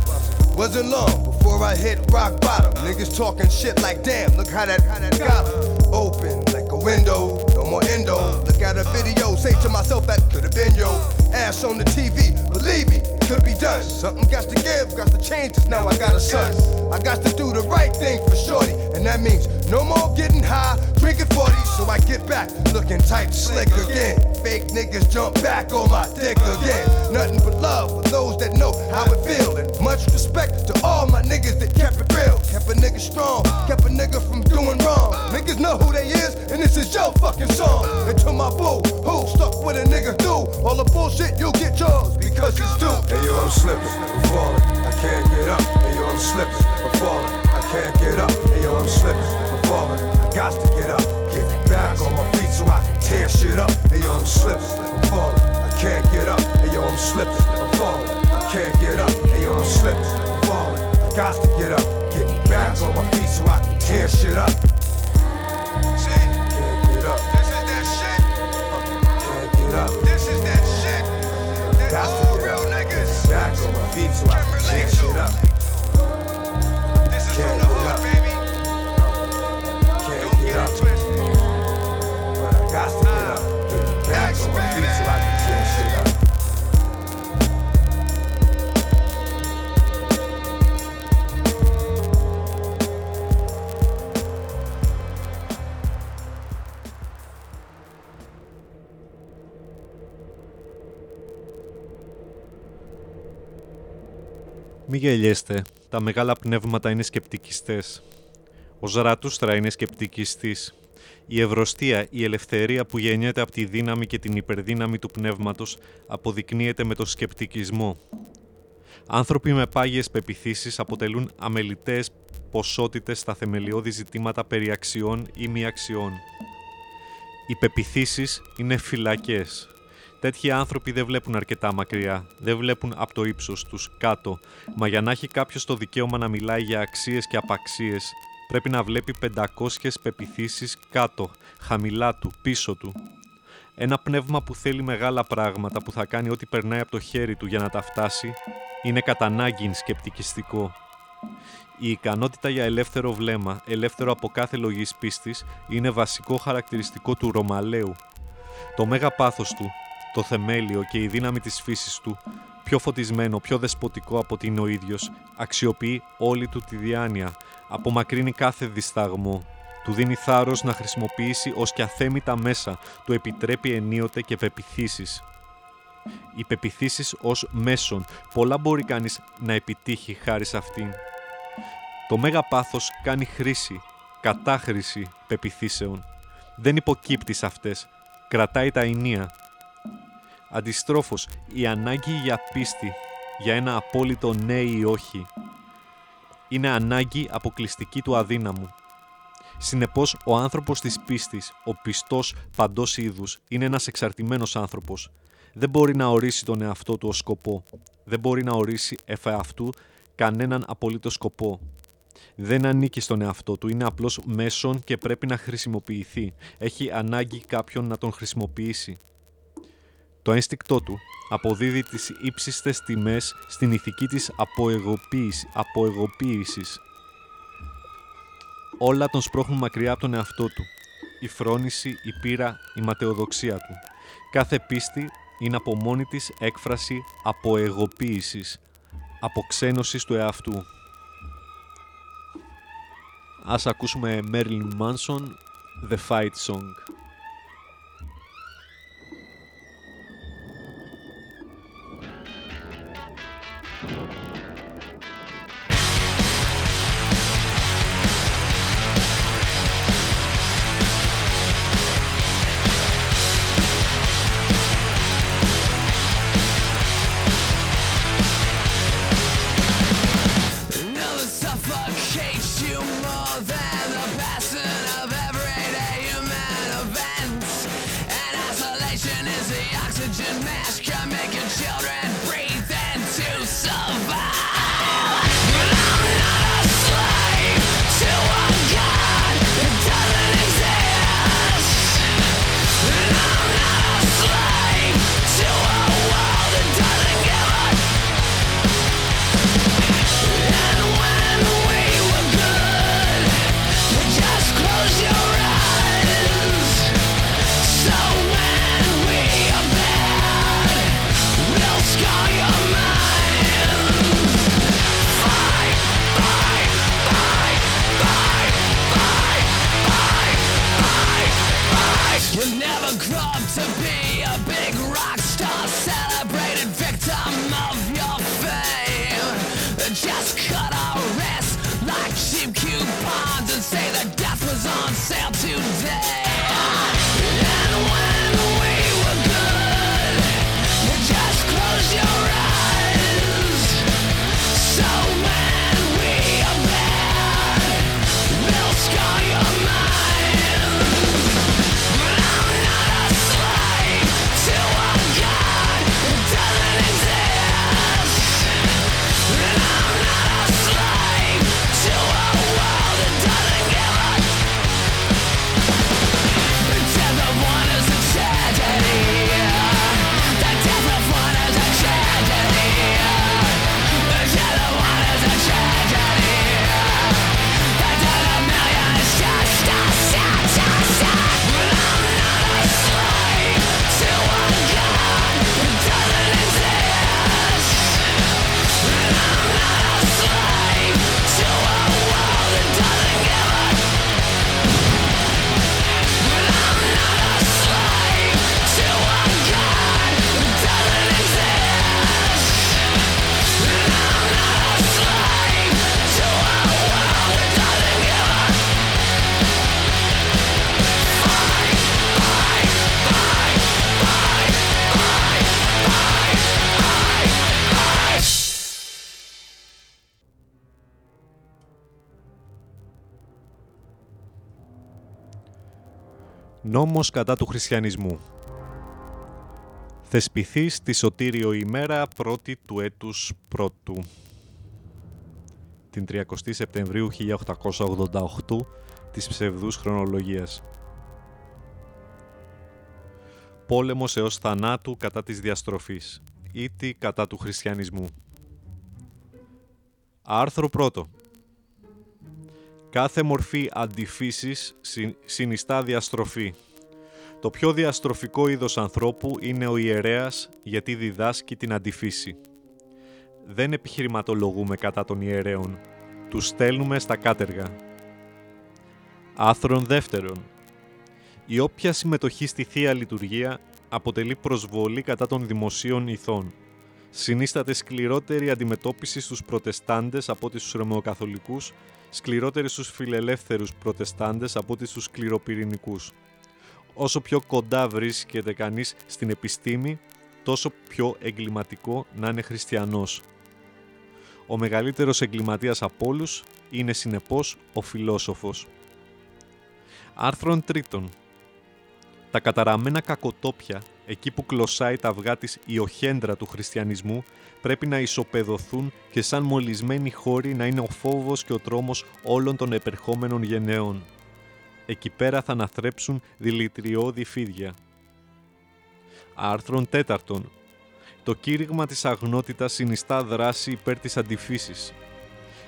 Wasn't long before I hit rock bottom. Niggas talking shit like, damn, look how that, how that got 'em. Open like a window, no more endo. Look at a video, say to myself, that could have been yo. Ass on the TV, believe me, could be done. Something got to give, got to change, cause now I got a son. I got to do the right thing for shorty, and that means no more getting high, drinking 40, so I get back looking tight, slick again. Fake niggas jump back on my dick again. Nothing but love for those that know how it feel, and much respect to all my niggas that kept it real. Kept a nigga strong, kept a nigga from doing wrong. Niggas know who they is, and this is your fucking song. And to my boo, who stuck with a nigga through all the bullshit, you get yours because it's due. Hey yo, I'm slipping, I'm falling, I can't get up. Hey yo, I'm slipping, I'm falling, I can't get up. Hey yo, I'm slipping, I'm falling, I got to get up. Get back on my feet so I can tear shit up. Hey yo, I'm slipping, I'm falling, I can't get up. Hey yo, I'm slipping, I'm falling, I can't get up. Hey yo, I'm slipping, I'm falling, I got to get up. Get back on my feet so I can tear shit up. See, Can't get up, this is that shit. can't get up. Feet so I Μη γελιέστε, τα μεγάλα πνεύματα είναι σκεπτικιστές. Ο Ζαρατούστρα είναι σκεπτικιστής. Η ευρωστία, η ελευθερία που γεννιέται από τη δύναμη και την υπερδύναμη του πνεύματος αποδεικνύεται με το σκεπτικισμό. Άνθρωποι με πάγιες πεπιθήσεις αποτελούν αμελητές ποσότητες στα θεμελιώδη ζητήματα περί αξιών ή μη αξιών. Οι πεπιθήσεις είναι φυλακές. Τέτοιοι άνθρωποι δεν βλέπουν αρκετά μακριά, δεν βλέπουν από το ύψος τους, κάτω, μα για να έχει κάποιος το δικαίωμα να μιλάει για αξίες και απαξίες, πρέπει να βλέπει 500 πεπιθήσεις κάτω, χαμηλά του, πίσω του. Ένα πνεύμα που θέλει μεγάλα πράγματα, που θα κάνει ό,τι περνάει από το χέρι του για να τα φτάσει, είναι κατά ανάγκη σκεπτικιστικό. Η ικανότητα για ελεύθερο βλέμμα, ελεύθερο από κάθε λογής πίστης, είναι βασικό χαρακτηριστικό του Ρωμαλαίου. Το μέγα πάθος του, το θεμέλιο και η δύναμη της φύσης του, πιο φωτισμένο, πιο δεσποτικό από ότι είναι ο ίδιος, αξιοποιεί όλη του τη διάνοια, απομακρύνει κάθε δισταγμό, του δίνει θάρρος να χρησιμοποιήσει ως και αθέμητα μέσα, του επιτρέπει ενίοτε και πεπιθήσεις. Οι πεπιθήσεις ως μέσον, πολλά μπορεί κανείς να επιτύχει χάρη σε αυτήν. Το μέγα πάθος κάνει χρήση, κατάχρηση πεπιθήσεων. Δεν υποκύπτει σε αυτές, κρατάει τα ενία. Αντιστρόφως, η ανάγκη για πίστη, για ένα απόλυτο ναι ή όχι, είναι ανάγκη αποκλειστική του αδύναμου. Συνεπώς, ο άνθρωπος της πίστης, ο πιστός παντός είδους, είναι ένας εξαρτημένος άνθρωπος. Δεν μπορεί να ορίσει τον εαυτό του ως σκοπό. Δεν μπορεί να ορίσει εφ' αυτού κανέναν απολύτως σκοπό. Δεν ανήκει στον εαυτό του, είναι απλώς μέσον και πρέπει να χρησιμοποιηθεί. Έχει ανάγκη κάποιον να τον χρησιμοποιήσει. Το ένστικτό του αποδίδει τις ύψιστες τιμές στην ηθική της αποεγωποίηση, αποεγωποίησης. Όλα τον σπρώχνουν μακριά από τον εαυτό του. Η φρόνηση, η πείρα, η ματαιοδοξία του. Κάθε πίστη είναι από μόνη της έκφραση αποεγωποίησης, αποξένωσης του εαυτού. Ας ακούσουμε Marilyn Manson, The Fight Song. Νόμος κατά του χριστιανισμού. Θεσπιθείς στη Σωτήριο ημέρα πρώτη του έτους πρώτου. Την 30 Σεπτεμβρίου 1888 της ψευδούς χρονολογίας. Πόλεμος έως θανάτου κατά της διαστροφής. Ήτι κατά του χριστιανισμού. Άρθρο 1. Κάθε μορφή αντιφύσης συνιστά διαστροφή. Το πιο διαστροφικό είδος ανθρώπου είναι ο ιερέας γιατί διδάσκει την αντιφύση. Δεν επιχειρηματολογούμε κατά των ιερέων. Τους στέλνουμε στα κάτεργα. Άθρον δεύτερον. Η όποια συμμετοχή στη Θεία Λειτουργία αποτελεί προσβολή κατά των δημοσίων ηθών. Συνίσταται σκληρότερη αντιμετώπιση στους προτεστάντες από ό,τι στους ρωμαιοκαθολικούς, σκληρότερη στους φιλελεύθερους προτεστάντες από ό,τι στους σκληροπυρηνικούς. Όσο πιο κοντά βρίσκεται κανείς στην επιστήμη, τόσο πιο εγκληματικό να είναι χριστιανός. Ο μεγαλύτερος εγκληματίας από όλους είναι συνεπώς ο φιλόσοφος. Άρθρον τρίτον. Τα καταραμένα κακοτόπια, εκεί που κλωσάει τα αυγά της η οχέντρα του χριστιανισμού, πρέπει να ισοπεδωθούν και σαν μολυσμένοι χώροι να είναι ο φόβος και ο τρόμος όλων των επερχόμενων γενναίων. Εκεί πέρα θα αναθρέψουν δηλητηριώδη φίδια. Άρθρον τέταρτον. Το κήρυγμα της αγνότητας συνιστά δράση υπέρ της αντιφύσης.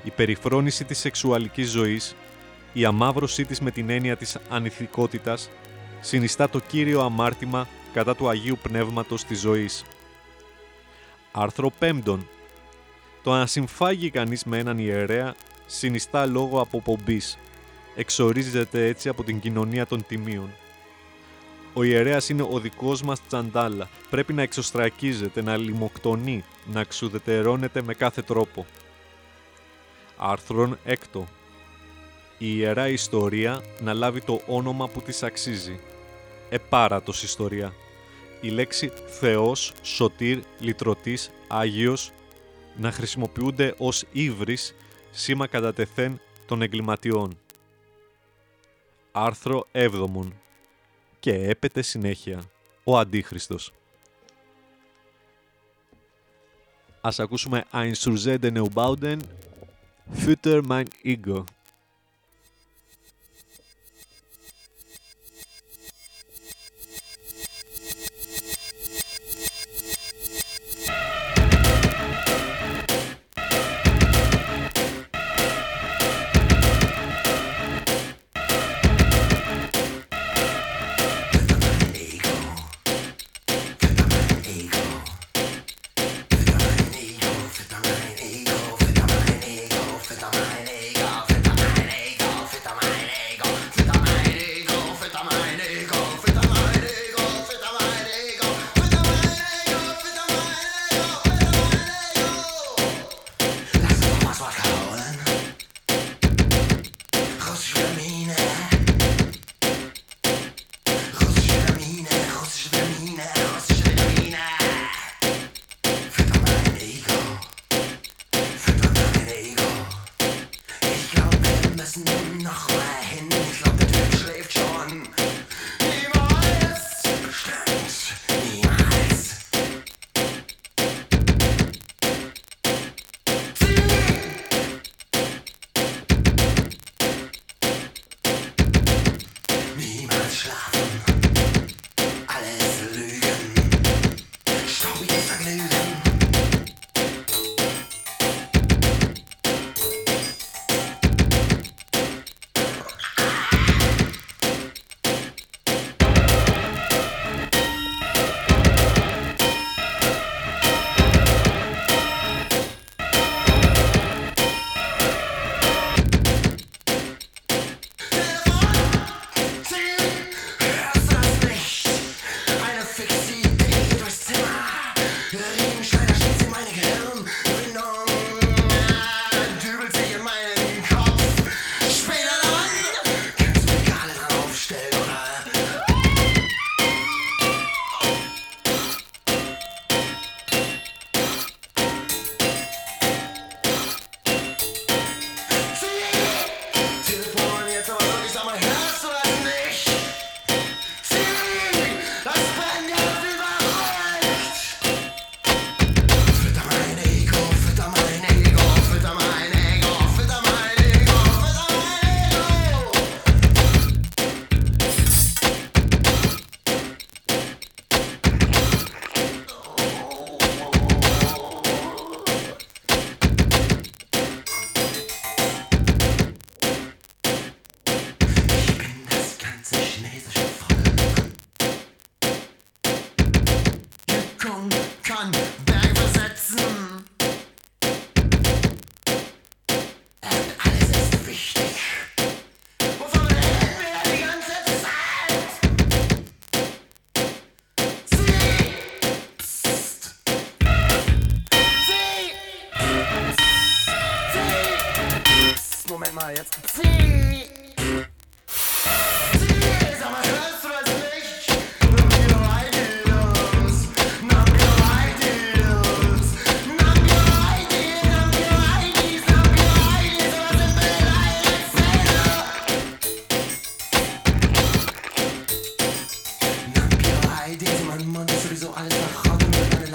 Η περιφρόνηση της σεξουαλικής ζωής, η αμάβρωσή της με την έννοια της ανηθικότητας, συνιστά το κύριο αμάρτημα κατά του Αγίου Πνεύματος της ζωής. Άρθρο 5. Το να συμφάγει κανείς με έναν ιερέα συνιστά λόγο αποπομπής. Εξορίζεται έτσι από την κοινωνία των τιμίων. Ο ιερέας είναι ο δικός μας τσαντάλα. Πρέπει να εξωστρακίζεται, να λιμοκτονεί, να ξουδετερώνεται με κάθε τρόπο. Άρθρον 6. Η ιερά ιστορία να λάβει το όνομα που της αξίζει. Επάρατος ιστορία. Η λέξη Θεός, Σωτήρ, Λυτρωτής, Άγιος να χρησιμοποιούνται ως ύβρις σήμα κατά τεθέν των εγκληματιών. Άρθρο 7 και έπεται συνέχεια ο Αντίχριστος. Ας ακούσουμε Ein Surzende Neubauten, Fütter mein Ego.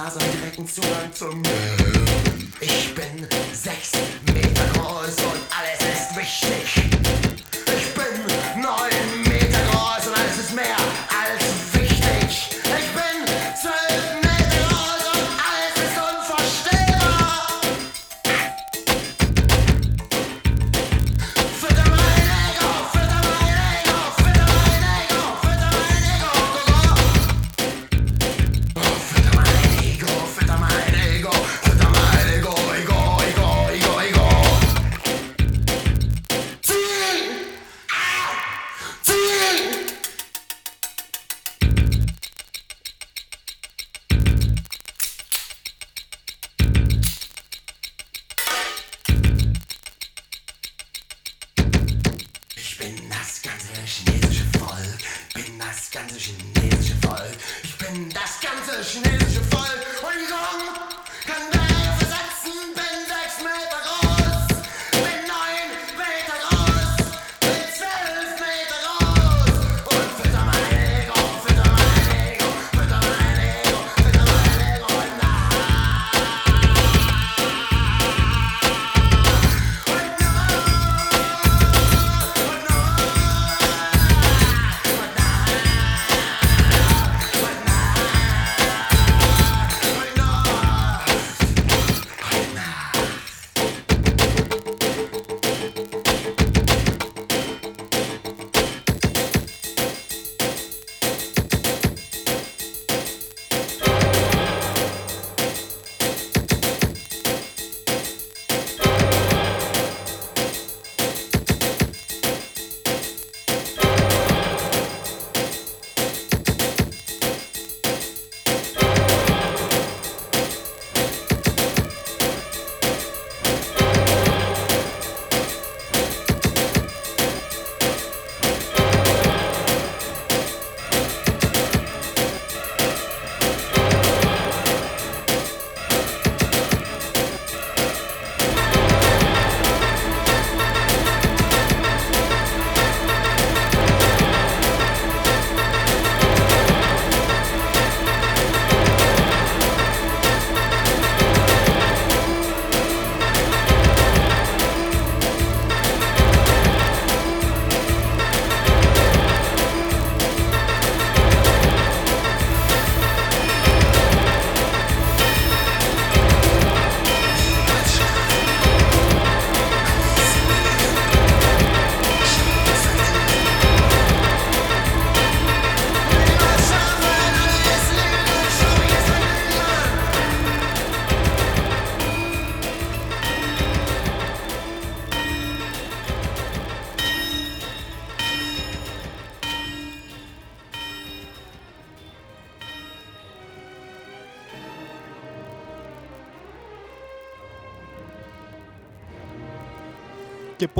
Blasen, Becken, Zugang zum Müll. Ich bin sechs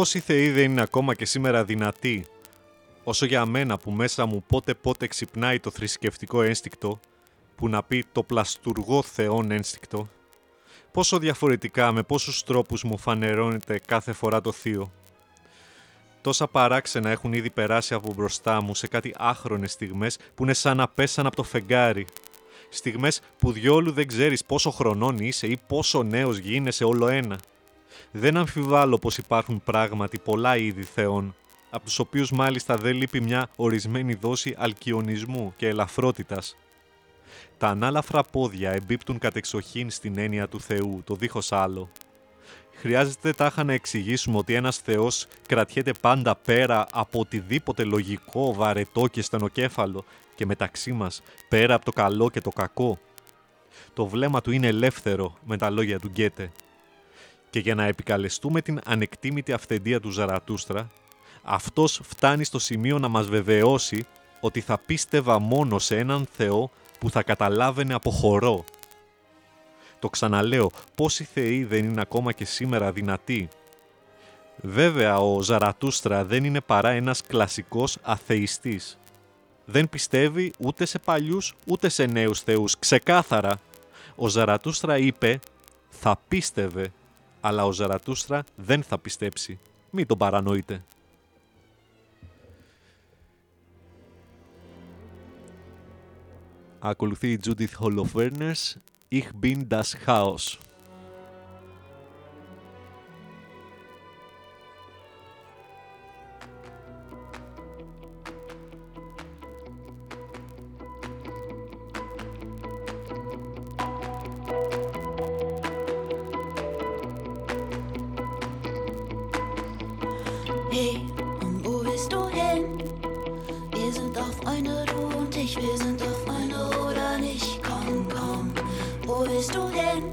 Και πόσοι θεοί δεν είναι ακόμα και σήμερα δυνατοί, όσο για μένα που μέσα μου πότε πότε ξυπνάει το θρησκευτικό ένστικτο, που να πει το πλαστουργό θεόν ένστικτο, πόσο διαφορετικά με πόσους τρόπους μου φανερώνεται κάθε φορά το θείο; Τόσα παράξενα έχουν ήδη περάσει από μπροστά μου σε κάτι άχρονες στιγμές που είναι σαν να πέσαν από το φεγγάρι. Στιγμές που διόλου δεν ξέρεις πόσο χρονών είσαι ή πόσο νέος γίνεσαι όλο ένα. Δεν αμφιβάλλω πως υπάρχουν πράγματι πολλά είδη θεών, από τους οποίους μάλιστα δεν λείπει μια ορισμένη δόση αλκιονισμού και ελαφρότητας. Τα ανάλαφρα πόδια εμπίπτουν κατεξοχήν στην έννοια του Θεού, το δίχως άλλο. Χρειάζεται τάχα να εξηγήσουμε ότι ένας Θεός κρατιέται πάντα πέρα από οτιδήποτε λογικό, βαρετό και στενοκέφαλο και μεταξύ μας πέρα από το καλό και το κακό. Το βλέμμα του είναι ελεύθερο με τα λόγια του Γκέτε. Και για να επικαλεστούμε την ανεκτήμητη αυθεντία του Ζαρατούστρα, αυτός φτάνει στο σημείο να μας βεβαιώσει ότι θα πίστευα μόνο σε έναν Θεό που θα καταλάβαινε από χορό. Το ξαναλέω, πόσοι θεοί δεν είναι ακόμα και σήμερα δυνατοί. Βέβαια, ο Ζαρατούστρα δεν είναι παρά ένας κλασικός αθεϊστής. Δεν πιστεύει ούτε σε παλιούς ούτε σε νέους θεούς. Ξεκάθαρα, ο Ζαρατούστρα είπε θα πίστευε, αλλά ο Ζαρατούστρα δεν θα πιστέψει. Μην τον παρανοείτε. Ακολουθεί η Judith Holofernes, Ich bin das Chaos. Ich, wir sind doch Freunde oder nicht? Komm, komm, wo willst du hin?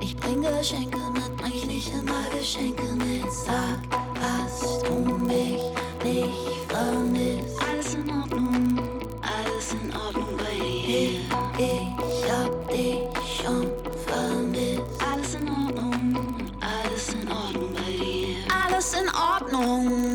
Ich bring Geschenke mit, eigentlich nicht immer Geschenke mit. Sag, hast du mich nicht vermisst? Alles in Ordnung, alles in Ordnung bei dir. Ich hab dich schon vermisst. Alles in Ordnung, alles in Ordnung bei dir. Alles in Ordnung,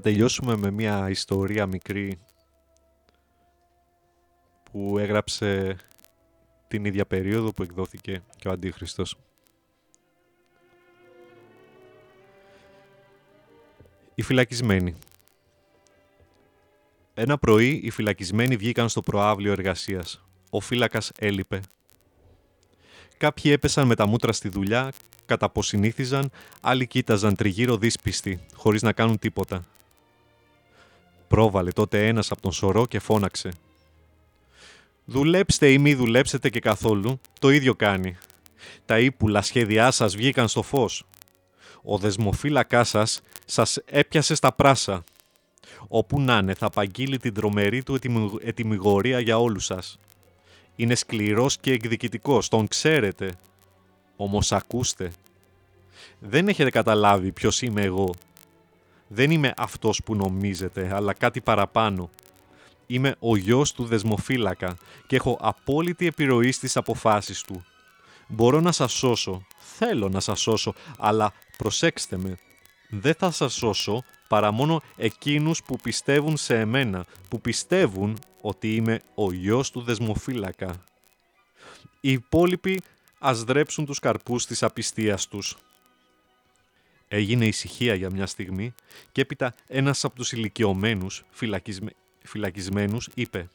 Θα τελειώσουμε με μια ιστορία μικρή που έγραψε την ίδια περίοδο που εκδόθηκε και ο Αντίχριστος. Οι φυλακισμένοι. Ένα πρωί οι φυλακισμένοι βγήκαν στο προάβλιο εργασίας. Ο φύλακας έλειπε. Κάποιοι έπεσαν με τα μούτρα στη δουλειά, κατά πως συνήθιζαν, άλλοι κοίταζαν τριγύρω δύσπιστοι, χωρίς να κάνουν τίποτα. Πρόβαλε τότε ένας από τον σωρό και φώναξε. «Δουλέψτε ή μη δουλέψετε και καθόλου, το ίδιο κάνει. Τα ύπουλα σχέδιά σας βγήκαν στο φως. Ο δεσμοφύλακάς σας σας έπιασε στα πράσα. Όπου να είναι θα απαγγείλει την τρομερή του ετοιμι- ετοιμιγορία για όλους σας. Είναι σκληρός και εκδικητικός, τον ξέρετε. Όμως ακούστε. Δεν έχετε καταλάβει ποιος είμαι εγώ. Δεν είμαι αυτός που νομίζετε, αλλά κάτι παραπάνω. Είμαι ο γιος του δεσμοφύλακα και έχω απόλυτη επιρροή στις αποφάσεις του. Μπορώ να σας σώσω, θέλω να σας σώσω, αλλά προσέξτε με. Δεν θα σας σώσω παρά μόνο εκείνους που πιστεύουν σε εμένα, που πιστεύουν ότι είμαι ο γιος του δεσμοφύλακα. Οι υπόλοιποι ας δρέψουν τους καρπούς της απιστίας τους. Έγινε ησυχία για μια στιγμή και έπειτα ένας από τους ηλικιωμένους φυλακισμέ... φυλακισμένους είπε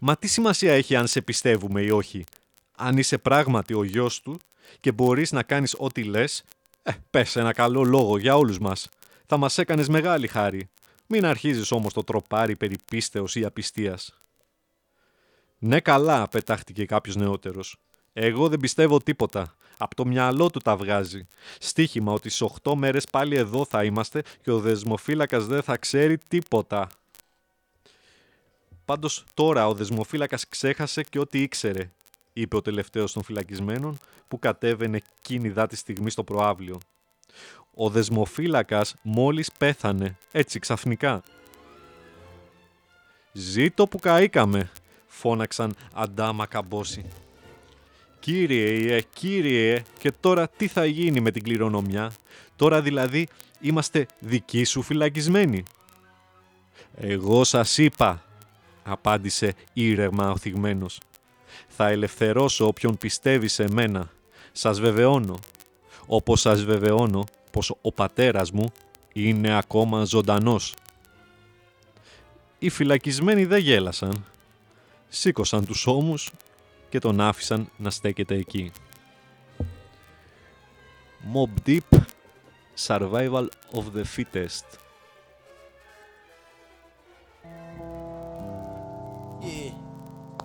«Μα τι σημασία έχει αν σε πιστεύουμε ή όχι; Αν είσαι πράγματι ο γιος του και μπορείς να κάνεις ό,τι λες, ε, πες ένα καλό λόγο για όλους μας. Θα μας έκανες μεγάλη χάρη. Μην αρχίζεις όμως το τροπάρι περί πίστεως ή απιστίας». «Ναι καλά», πετάχτηκε κάποιος νεότερος. «Εγώ δεν πιστεύω τίποτα. Από το μυαλό του τα βγάζει. Στίχημα ότι στις 8 μέρες πάλι εδώ θα είμαστε και ο δεσμοφύλακας δεν θα ξέρει τίποτα. Πάντως τώρα ο δεσμοφύλακας ξέχασε και ό,τι ήξερε, είπε ο τελευταίος των φυλακισμένων που κατέβαινε κίνηδά τη στιγμή στο προάβλιο. Ο δεσμοφύλακας μόλις πέθανε, έτσι ξαφνικά. «Ζήτω που καήκαμε», φώναξαν αντάμα καμπόση. Κύριε, κύριε, και τώρα τι θα γίνει με την κληρονομιά; Τώρα δηλαδή είμαστε δικοί σου φυλακισμένοι. Εγώ σας είπα, απάντησε ήρεγμα ο θυγμένος. Θα ελευθερώσω όποιον πιστεύει σε μένα. Σας βεβαιώνω. Όπως σας βεβαιώνω πως ο πατέρας μου είναι ακόμα ζωντανός. Οι φυλακισμένοι δεν γέλασαν. Σήκωσαν τους ώμους και τον άφησαν να στέκεται εκεί. Mob Deep Survival of the Fittest Yeah,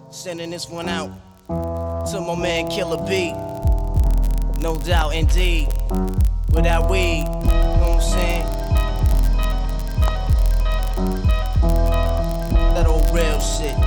sending this one out to my man Killer B. No doubt, indeed. Without weed, you know what I'm saying? That old real shit.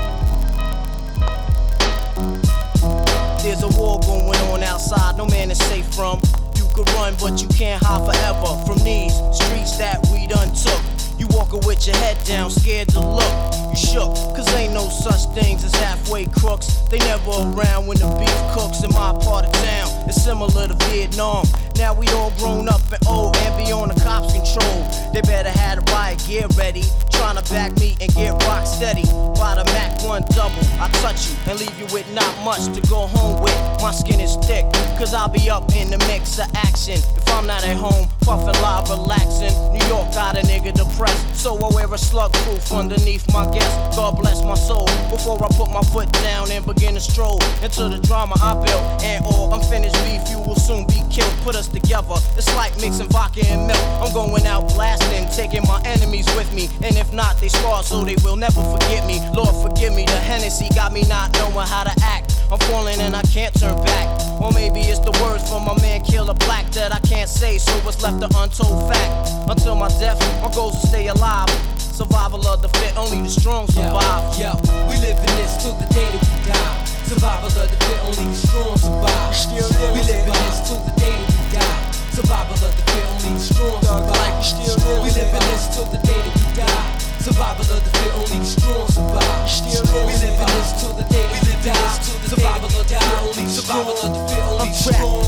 There's a war going on outside, no man is safe from. You could run, but you can't hide forever from these streets that we done took. You walking with your head down, scared to look. You shook, cause ain't no such things as halfway crooks. They never around when the beef cooks in my part of town. It's similar to Vietnam. Now we all grown up and old and be on the cops' control. They better have the riot gear ready. Trying to back me and get rock steady. By the Mac 1 double, I touch you and leave you with not much to go home with. My skin is thick, cause I'll be up in the mix of action. I'm not at home, puffin' live, relaxing. New York got a nigga depressed, so I wear a slug proof underneath my guest. God bless my soul before I put my foot down and begin to stroll into the drama I built. And oh, all unfinished beef, you will soon be killed. Put us together, it's like mixing vodka and milk. I'm going out blasting, taking my enemies with me. And if not, they scar so they will never forget me. Lord, forgive me, the Hennessy got me not knowing how to act. I'm falling and I can't turn back. Or maybe it's the words from my man Killer Black that I can't say, so what's left an untold fact. Until my death, my goals to stay alive. Survival of the fit, only the strong survive. Yo, we live in this till the day that we die. Survival of the fit, only the strong survive. We live in this till the day that we die. Survival of the fit, only the strong survive. We live in this till the day that we die. Survival of the fit, only the strong survive. We live in this till the day that we die. Survival of the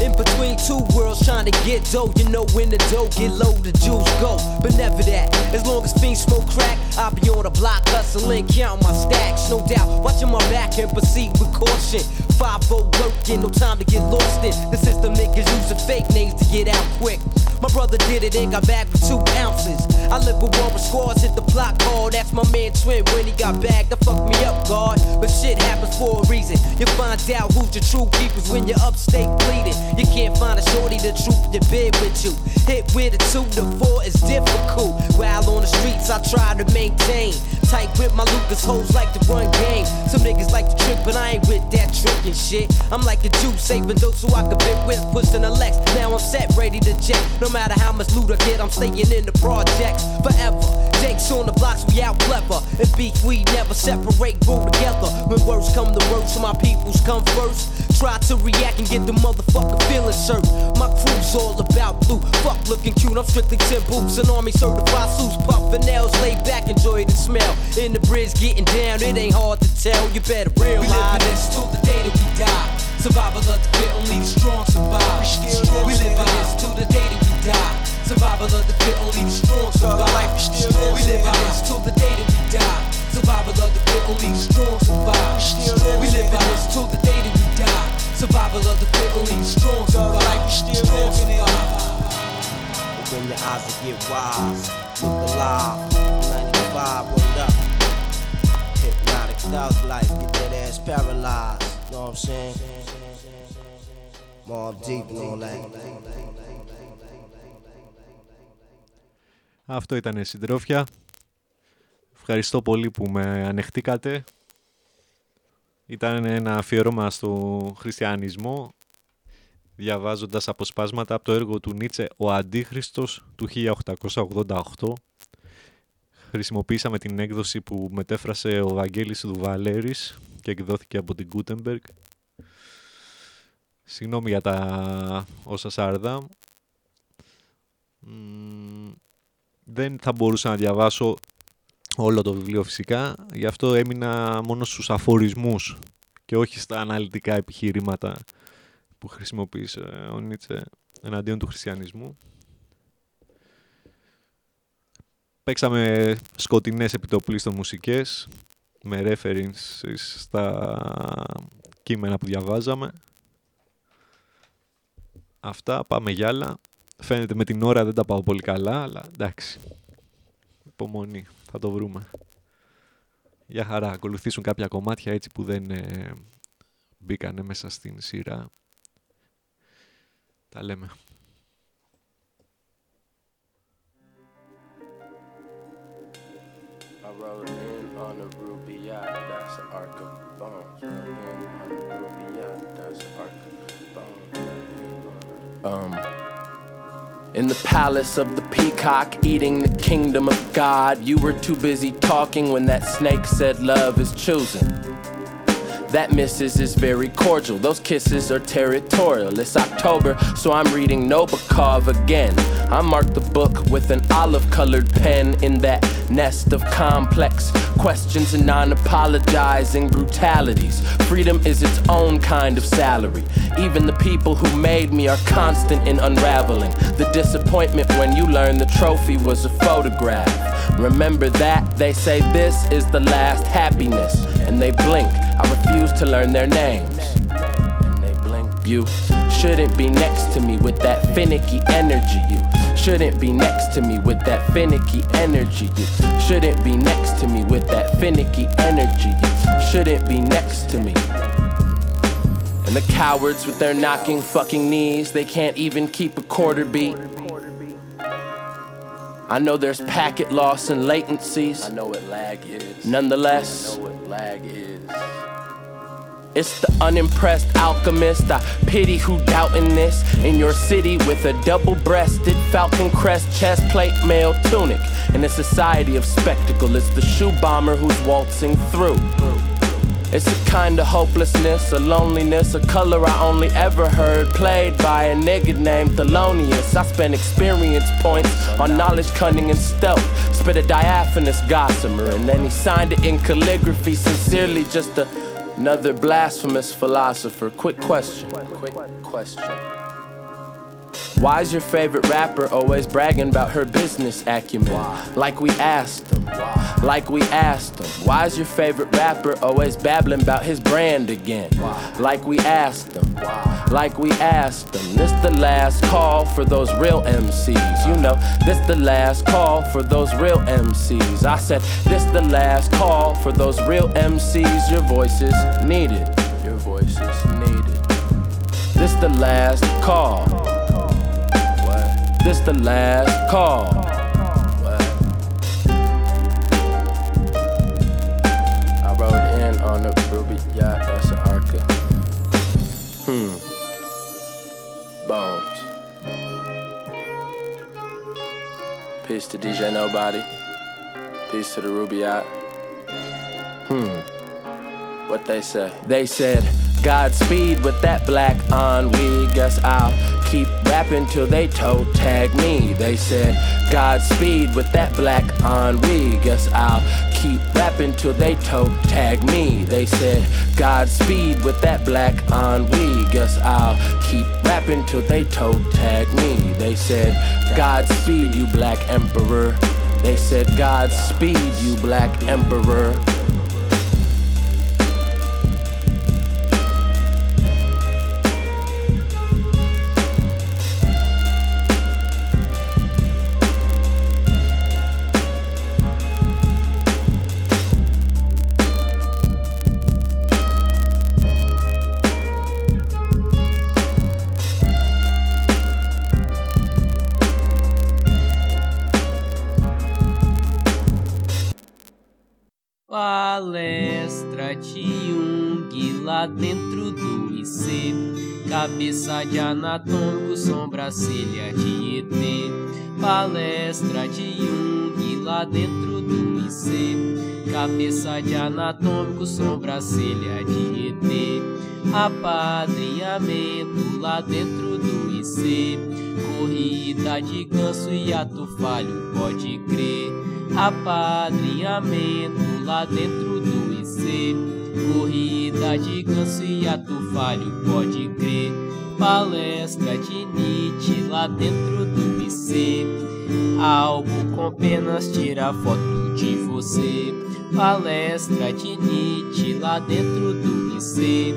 in between two worlds trying to get dough. You know when the dough get low, the juice go. But never that. As long as fiends smoke crack, I'll be on the block hustling, counting my stacks. No doubt, watching my back and proceed with caution. 5 working, no time to get lost in. The system niggas using fake names to get out quick. My brother did it and got back with two ounces. I live with one with scores, hit the block hard. That's my man Twin when he got bagged. That fucked me up, God. But shit happens for a reason. You find out who's the true keepers when you're upstate bleeding. You can't find a shorty the truth to bed with you. Hit with a two to four is difficult. While on the streets, I try to maintain. Tight with my Lucas hoes like to run game. Some niggas like to trick, but I ain't with that tricking shit. I'm like a Jew saving those who I could bit with, pushing a Lex. Now I'm set, ready to jet. No matter how much loot I get, I'm staying in the projects forever. Jakes on the blocks, we out clever. And beef, we never separate, grow together. When words come to words, my peoples come first. try to react and get the motherfucking feelings hurt. My crew's all about blue. Fuck looking cute, I'm strictly 10 boots. An army certified suits, puffin' nails, laid back, enjoy the smell. In the bridge, getting down, it ain't hard to tell. You better realize. We live this till the day that we die. Survival of the fit, only the strong survive. We live this till the day that we die. Survival of the fit, only the strong survive. We live this till the day that we die. Survival of the fit, only the strong survive. We live this till the day that we die. Survival of the fit, only the strong survive. Strong survive. Open your eyes to get wise. Look alive. 95, word up. Hypnotic thug life. Get that ass paralyzed. Know what I'm saying? More deep and all that. Αυτό ήταν συντρόφια. Ευχαριστώ πολύ που με ανεχτήκατε. Ήταν ένα αφιέρωμα στο χριστιανισμό, διαβάζοντας αποσπάσματα από το έργο του Νίτσε «Ο Αντίχριστος» του 1888. Χρησιμοποίησαμε την έκδοση που μετέφρασε ο Βαγγέλης Δουβαλέρης και εκδόθηκε από την Gutenberg. Συγγνώμη για τα όσα σάρδα. Μμμ, δεν θα μπορούσα να διαβάσω όλο το βιβλίο φυσικά, γι' αυτό έμεινα μόνο στους αφορισμούς και όχι στα αναλυτικά επιχειρήματα που χρησιμοποίησε ο Νίτσε εναντίον του χριστιανισμού. Παίξαμε σκοτεινές επιτοπλίστων μουσικές με references στα κείμενα που διαβάζαμε. Αυτά, πάμε για άλλα. Φαίνεται με την ώρα δεν τα πάω πολύ καλά, αλλά εντάξει. Υπομονή, θα το βρούμε. Για χαρά, ακολουθήσουν κάποια κομμάτια έτσι που δεν ε, μπήκανε μέσα στην σειρά. Τα λέμε. I rode in on a ruby yacht, that's an arc of bones. Rode in on a ruby yacht, that's an arc of bones. Um. In the palace of the peacock, eating the kingdom of God, you were too busy talking when that snake said love is choosing. That missus is very cordial. Those kisses are territorial. It's October, so I'm reading Nabokov again. I mark the book with an olive colored pen in that nest of complex questions and non apologizing brutalities. Freedom is its own kind of salary. Even the people who made me are constant in unraveling. The disappointment when you learn the trophy was a photograph. Remember that? They say this is the last happiness, and they blink. I refuse to learn their names. And they blink. You shouldn't be next to me with that finicky energy. You shouldn't be next to me with that finicky energy. You shouldn't be next to me with that finicky energy. You shouldn't be next to me. And the cowards with their knocking fucking knees, they can't even keep a quarter beat. I know there's packet loss and latencies. I know what lag is. Nonetheless, I know what lag is. It's the unimpressed alchemist. I pity who doubting this. In your city with a double breasted falcon crest, chest plate, male tunic. In a society of spectacle, it's the shoe bomber who's waltzing through. It's a kind of hopelessness, a loneliness, a color I only ever heard played by a nigga named Thelonious. I spent experience points on knowledge, cunning, and stealth. Spit a diaphanous gossamer, and then he signed it in calligraphy, sincerely just a, another blasphemous philosopher. Quick question. Quick question. Why is your favorite rapper always bragging about her business acumen? Like we asked him. Like we asked him. Why is your favorite rapper always babbling about his brand again? Like we asked him. Like we asked him. This the last call for those real MCs. You know, this the last call for those real MCs. I said, this the last call for those real MCs. Your voice is needed. Your voice is needed. This the last call. This the last call. I rode in on a ruby yacht, that's an Arca. Hmm. Bones. Peace to DJ Nobody. Peace to the ruby yacht. Hmm. What they say? They said, Godspeed with that black on we guess I'll keep rapping till they toe tag me. They said Godspeed with that black on we guess I'll keep rapping till they toe tag me. They said Godspeed with that black on we guess I'll keep rapping till they toe tag me. They said Godspeed you black emperor. They said Godspeed you black emperor. Lá dentro do IC. Cabeça de anatômico, sobrancelha de ET. Palestra de Jung lá dentro do IC. Cabeça de anatômico, sobrancelha de ET. Apadrinhamento lá dentro do IC. Corrida de ganso e ato falho, pode crer. Apadrinhamento lá dentro do IC. Corrida de ganso e ato falho, pode crer. Palestra de Nietzsche lá dentro do IC. Álbum com penas tira foto de você. Palestra de Nietzsche lá dentro do IC.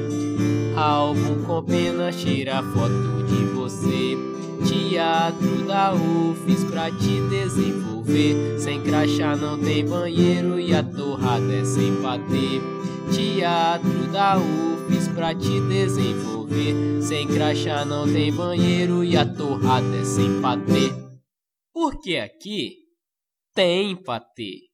Álbum com penas tira foto de você. Teatro da UFES pra te desenvolver. Sem crachá não tem banheiro e a torrada é sem patê. Teatro da UFES pra te desenvolver. Sem crachá não tem banheiro e a torrada é sem patê. Porque aqui tem patê.